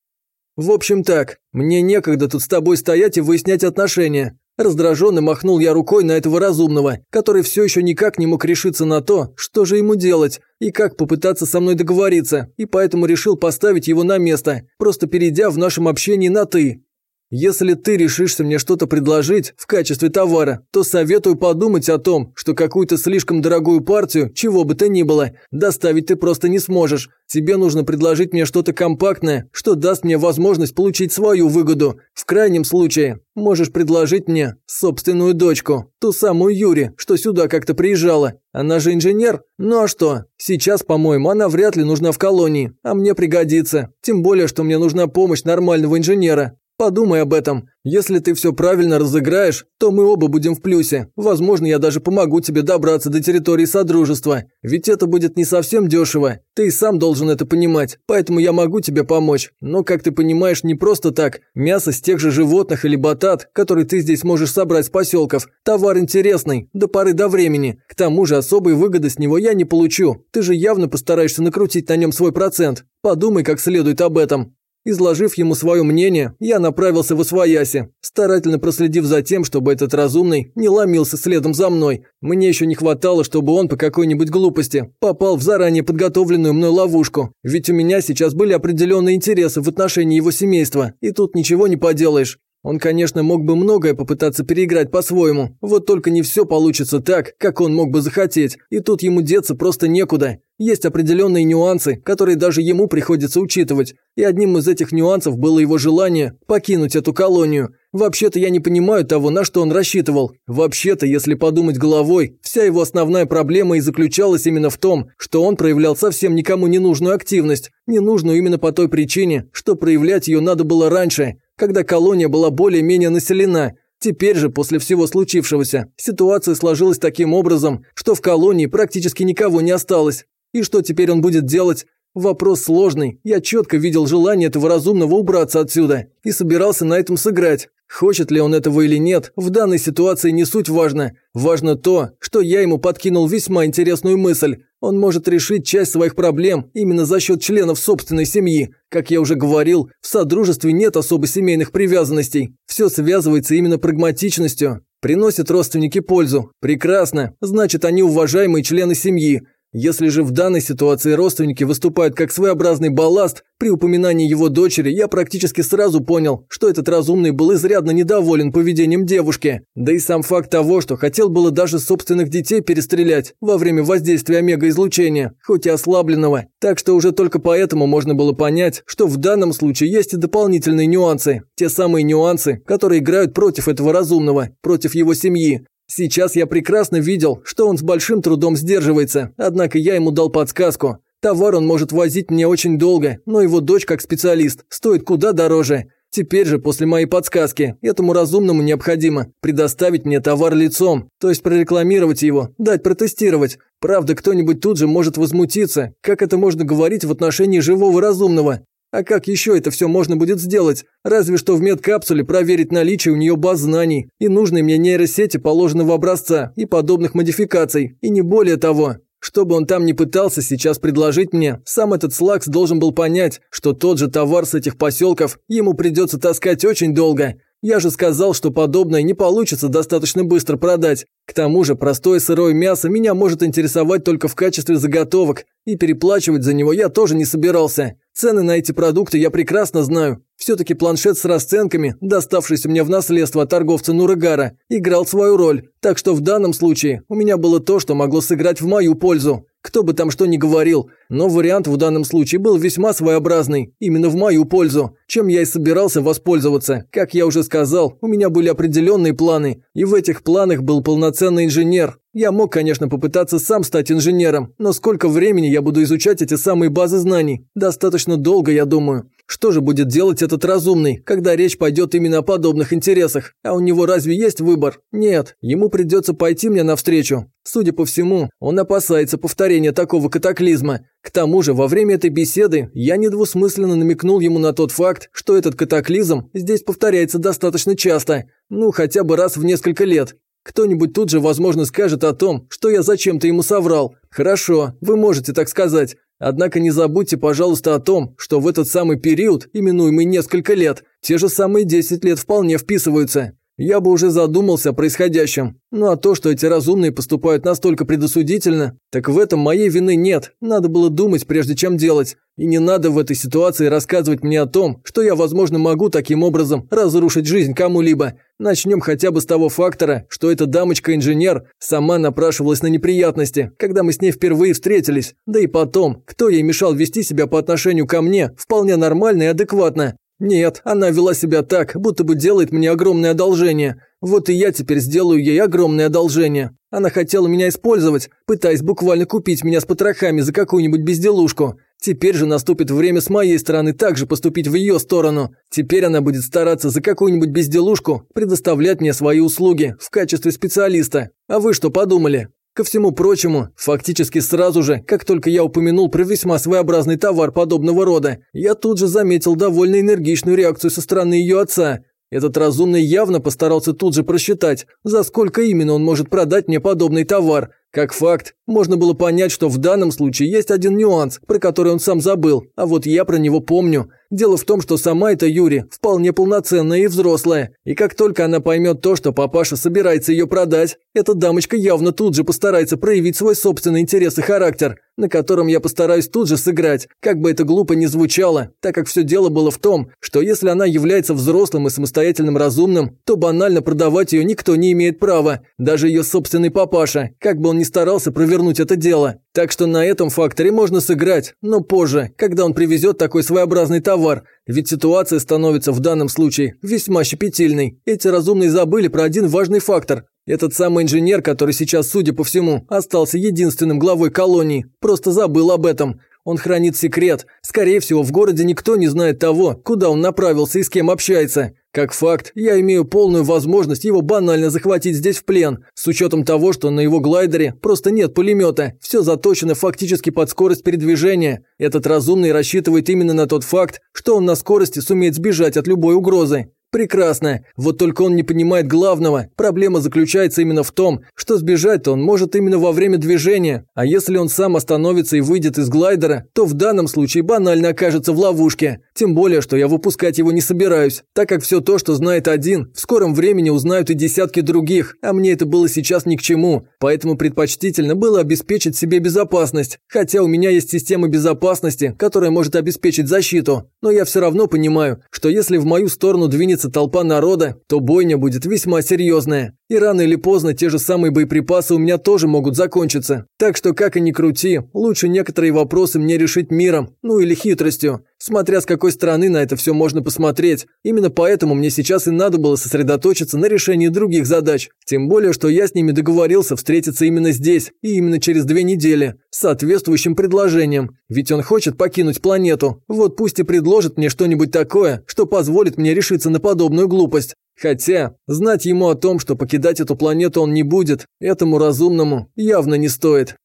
В общем так, мне некогда тут с тобой стоять и выяснять отношения. Раздраженно махнул я рукой на этого разумного, который все еще никак не мог решиться на то, что же ему делать и как попытаться со мной договориться, и поэтому решил поставить его на место, просто перейдя в нашем общении на «ты». Если ты решишься мне что-то предложить в качестве товара, то советую подумать о том, что какую-то слишком дорогую партию, чего бы то ни было, доставить ты просто не сможешь. Тебе нужно предложить мне что-то компактное, что даст мне возможность получить свою выгоду. В крайнем случае, можешь предложить мне собственную дочку, ту самую Юри, что сюда как-то приезжала. Она же инженер. Ну а что? Сейчас, по-моему, она вряд ли нужна в колонии, а мне пригодится. Тем более, что мне нужна помощь нормального инженера. Подумай об этом. Если ты все правильно разыграешь, то мы оба будем в плюсе. Возможно, я даже помогу тебе добраться до территории Содружества. Ведь это будет не совсем дешево. Ты и сам должен это понимать. Поэтому я могу тебе помочь. Но, как ты понимаешь, не просто так. Мясо с тех же животных или батат, который ты здесь можешь собрать с поселков. Товар интересный, до поры до времени. К тому же особой выгоды с него я не получу. Ты же явно постараешься накрутить на нем свой процент. Подумай как следует об этом. Изложив ему свое мнение, я направился в Освояси, старательно проследив за тем, чтобы этот разумный не ломился следом за мной. Мне еще не хватало, чтобы он по какой-нибудь глупости попал в заранее подготовленную мной ловушку. Ведь у меня сейчас были определенные интересы в отношении его семейства, и тут ничего не поделаешь. Он, конечно, мог бы многое попытаться переиграть по-своему, вот только не все получится так, как он мог бы захотеть, и тут ему деться просто некуда. Есть определенные нюансы, которые даже ему приходится учитывать, и одним из этих нюансов было его желание покинуть эту колонию. Вообще-то я не понимаю того, на что он рассчитывал. Вообще-то, если подумать головой, вся его основная проблема и заключалась именно в том, что он проявлял совсем никому не нужную активность, ненужную именно по той причине, что проявлять ее надо было раньше – когда колония была более-менее населена. Теперь же, после всего случившегося, ситуация сложилась таким образом, что в колонии практически никого не осталось. И что теперь он будет делать? Вопрос сложный. Я четко видел желание этого разумного убраться отсюда и собирался на этом сыграть. Хочет ли он этого или нет, в данной ситуации не суть важно. Важно то, что я ему подкинул весьма интересную мысль. Он может решить часть своих проблем именно за счет членов собственной семьи. Как я уже говорил, в Содружестве нет особо семейных привязанностей. Все связывается именно прагматичностью. Приносят родственники пользу. Прекрасно. Значит, они уважаемые члены семьи. Если же в данной ситуации родственники выступают как своеобразный балласт, при упоминании его дочери я практически сразу понял, что этот разумный был изрядно недоволен поведением девушки. Да и сам факт того, что хотел было даже собственных детей перестрелять во время воздействия омега-излучения, хоть и ослабленного. Так что уже только поэтому можно было понять, что в данном случае есть и дополнительные нюансы. Те самые нюансы, которые играют против этого разумного, против его семьи. Сейчас я прекрасно видел, что он с большим трудом сдерживается, однако я ему дал подсказку. Товар он может возить мне очень долго, но его дочь как специалист стоит куда дороже. Теперь же, после моей подсказки, этому разумному необходимо предоставить мне товар лицом, то есть прорекламировать его, дать протестировать. Правда, кто-нибудь тут же может возмутиться, как это можно говорить в отношении живого разумного. А как еще это все можно будет сделать? Разве что в медкапсуле проверить наличие у нее баз знаний и нужной мне нейросети положенного образца и подобных модификаций, и не более того. Что бы он там ни пытался сейчас предложить мне, сам этот Слакс должен был понять, что тот же товар с этих поселков ему придется таскать очень долго. Я же сказал, что подобное не получится достаточно быстро продать. К тому же простое сырое мясо меня может интересовать только в качестве заготовок, и переплачивать за него я тоже не собирался. Цены на эти продукты я прекрасно знаю. Все-таки планшет с расценками, доставшийся мне в наследство от торговца Нурагара, играл свою роль. Так что в данном случае у меня было то, что могло сыграть в мою пользу. Кто бы там что ни говорил, но вариант в данном случае был весьма своеобразный, именно в мою пользу, чем я и собирался воспользоваться. Как я уже сказал, у меня были определенные планы, и в этих планах был полноценный инженер. Я мог, конечно, попытаться сам стать инженером, но сколько времени я буду изучать эти самые базы знаний? Достаточно долго, я думаю. Что же будет делать этот разумный, когда речь пойдет именно о подобных интересах? А у него разве есть выбор? Нет, ему придется пойти мне навстречу. Судя по всему, он опасается повторения такого катаклизма. К тому же, во время этой беседы я недвусмысленно намекнул ему на тот факт, что этот катаклизм здесь повторяется достаточно часто, ну хотя бы раз в несколько лет. Кто-нибудь тут же, возможно, скажет о том, что я зачем-то ему соврал. Хорошо, вы можете так сказать. Однако не забудьте, пожалуйста, о том, что в этот самый период, именуемый несколько лет, те же самые 10 лет вполне вписываются. Я бы уже задумался о происходящем. Ну а то, что эти разумные поступают настолько предосудительно, так в этом моей вины нет. Надо было думать, прежде чем делать. И не надо в этой ситуации рассказывать мне о том, что я, возможно, могу таким образом разрушить жизнь кому-либо. Начнем хотя бы с того фактора, что эта дамочка-инженер сама напрашивалась на неприятности, когда мы с ней впервые встретились. Да и потом, кто ей мешал вести себя по отношению ко мне вполне нормально и адекватно. Нет, она вела себя так, будто бы делает мне огромное одолжение. Вот и я теперь сделаю ей огромное одолжение. Она хотела меня использовать, пытаясь буквально купить меня с потрохами за какую-нибудь безделушку. Теперь же наступит время с моей стороны также поступить в ее сторону. Теперь она будет стараться за какую-нибудь безделушку предоставлять мне свои услуги в качестве специалиста. А вы что подумали? Ко всему прочему, фактически сразу же, как только я упомянул про весьма своеобразный товар подобного рода, я тут же заметил довольно энергичную реакцию со стороны ее отца. Этот разумный явно постарался тут же просчитать, за сколько именно он может продать мне подобный товар. Как факт, можно было понять, что в данном случае есть один нюанс, про который он сам забыл, а вот я про него помню. Дело в том, что сама эта Юри вполне полноценная и взрослая, и как только она поймет то, что папаша собирается ее продать, эта дамочка явно тут же постарается проявить свой собственный интерес и характер, на котором я постараюсь тут же сыграть, как бы это глупо ни звучало, так как все дело было в том, что если она является взрослым и самостоятельным разумным, то банально продавать ее никто не имеет права, даже ее собственный папаша, как бы он ни старался провернуть это дело. Так что на этом факторе можно сыграть, но позже, когда он привезет такой своеобразный товар, ведь ситуация становится в данном случае весьма щепетильной. Эти разумные забыли про один важный фактор. Этот самый инженер, который сейчас, судя по всему, остался единственным главой колонии, просто забыл об этом. Он хранит секрет. Скорее всего, в городе никто не знает того, куда он направился и с кем общается. Как факт, я имею полную возможность его банально захватить здесь в плен, с учетом того, что на его глайдере просто нет пулемета, все заточено фактически под скорость передвижения. Этот разумный рассчитывает именно на тот факт, что он на скорости сумеет сбежать от любой угрозы. Прекрасно. Вот только он не понимает главного. Проблема заключается именно в том, что сбежать-то он может именно во время движения. А если он сам остановится и выйдет из глайдера, то в данном случае банально окажется в ловушке. Тем более, что я выпускать его не собираюсь, так как все то, что знает один, в скором времени узнают и десятки других, а мне это было сейчас ни к чему. Поэтому предпочтительно было обеспечить себе безопасность. Хотя у меня есть система безопасности, которая может обеспечить защиту. Но я все равно понимаю, что если в мою сторону двинется соберется толпа народа, то бойня будет весьма серьезная. И рано или поздно те же самые боеприпасы у меня тоже могут закончиться. Так что, как и ни крути, лучше некоторые вопросы мне решить миром, ну или хитростью. Смотря с какой стороны на это все можно посмотреть. Именно поэтому мне сейчас и надо было сосредоточиться на решении других задач. Тем более, что я с ними договорился встретиться именно здесь и именно через две недели. С соответствующим предложением. Ведь он хочет покинуть планету. Вот пусть и предложит мне что-нибудь такое, что позволит мне решиться на подобную глупость. Хотя, знать ему о том, что покидать эту планету он не будет, этому разумному явно не стоит.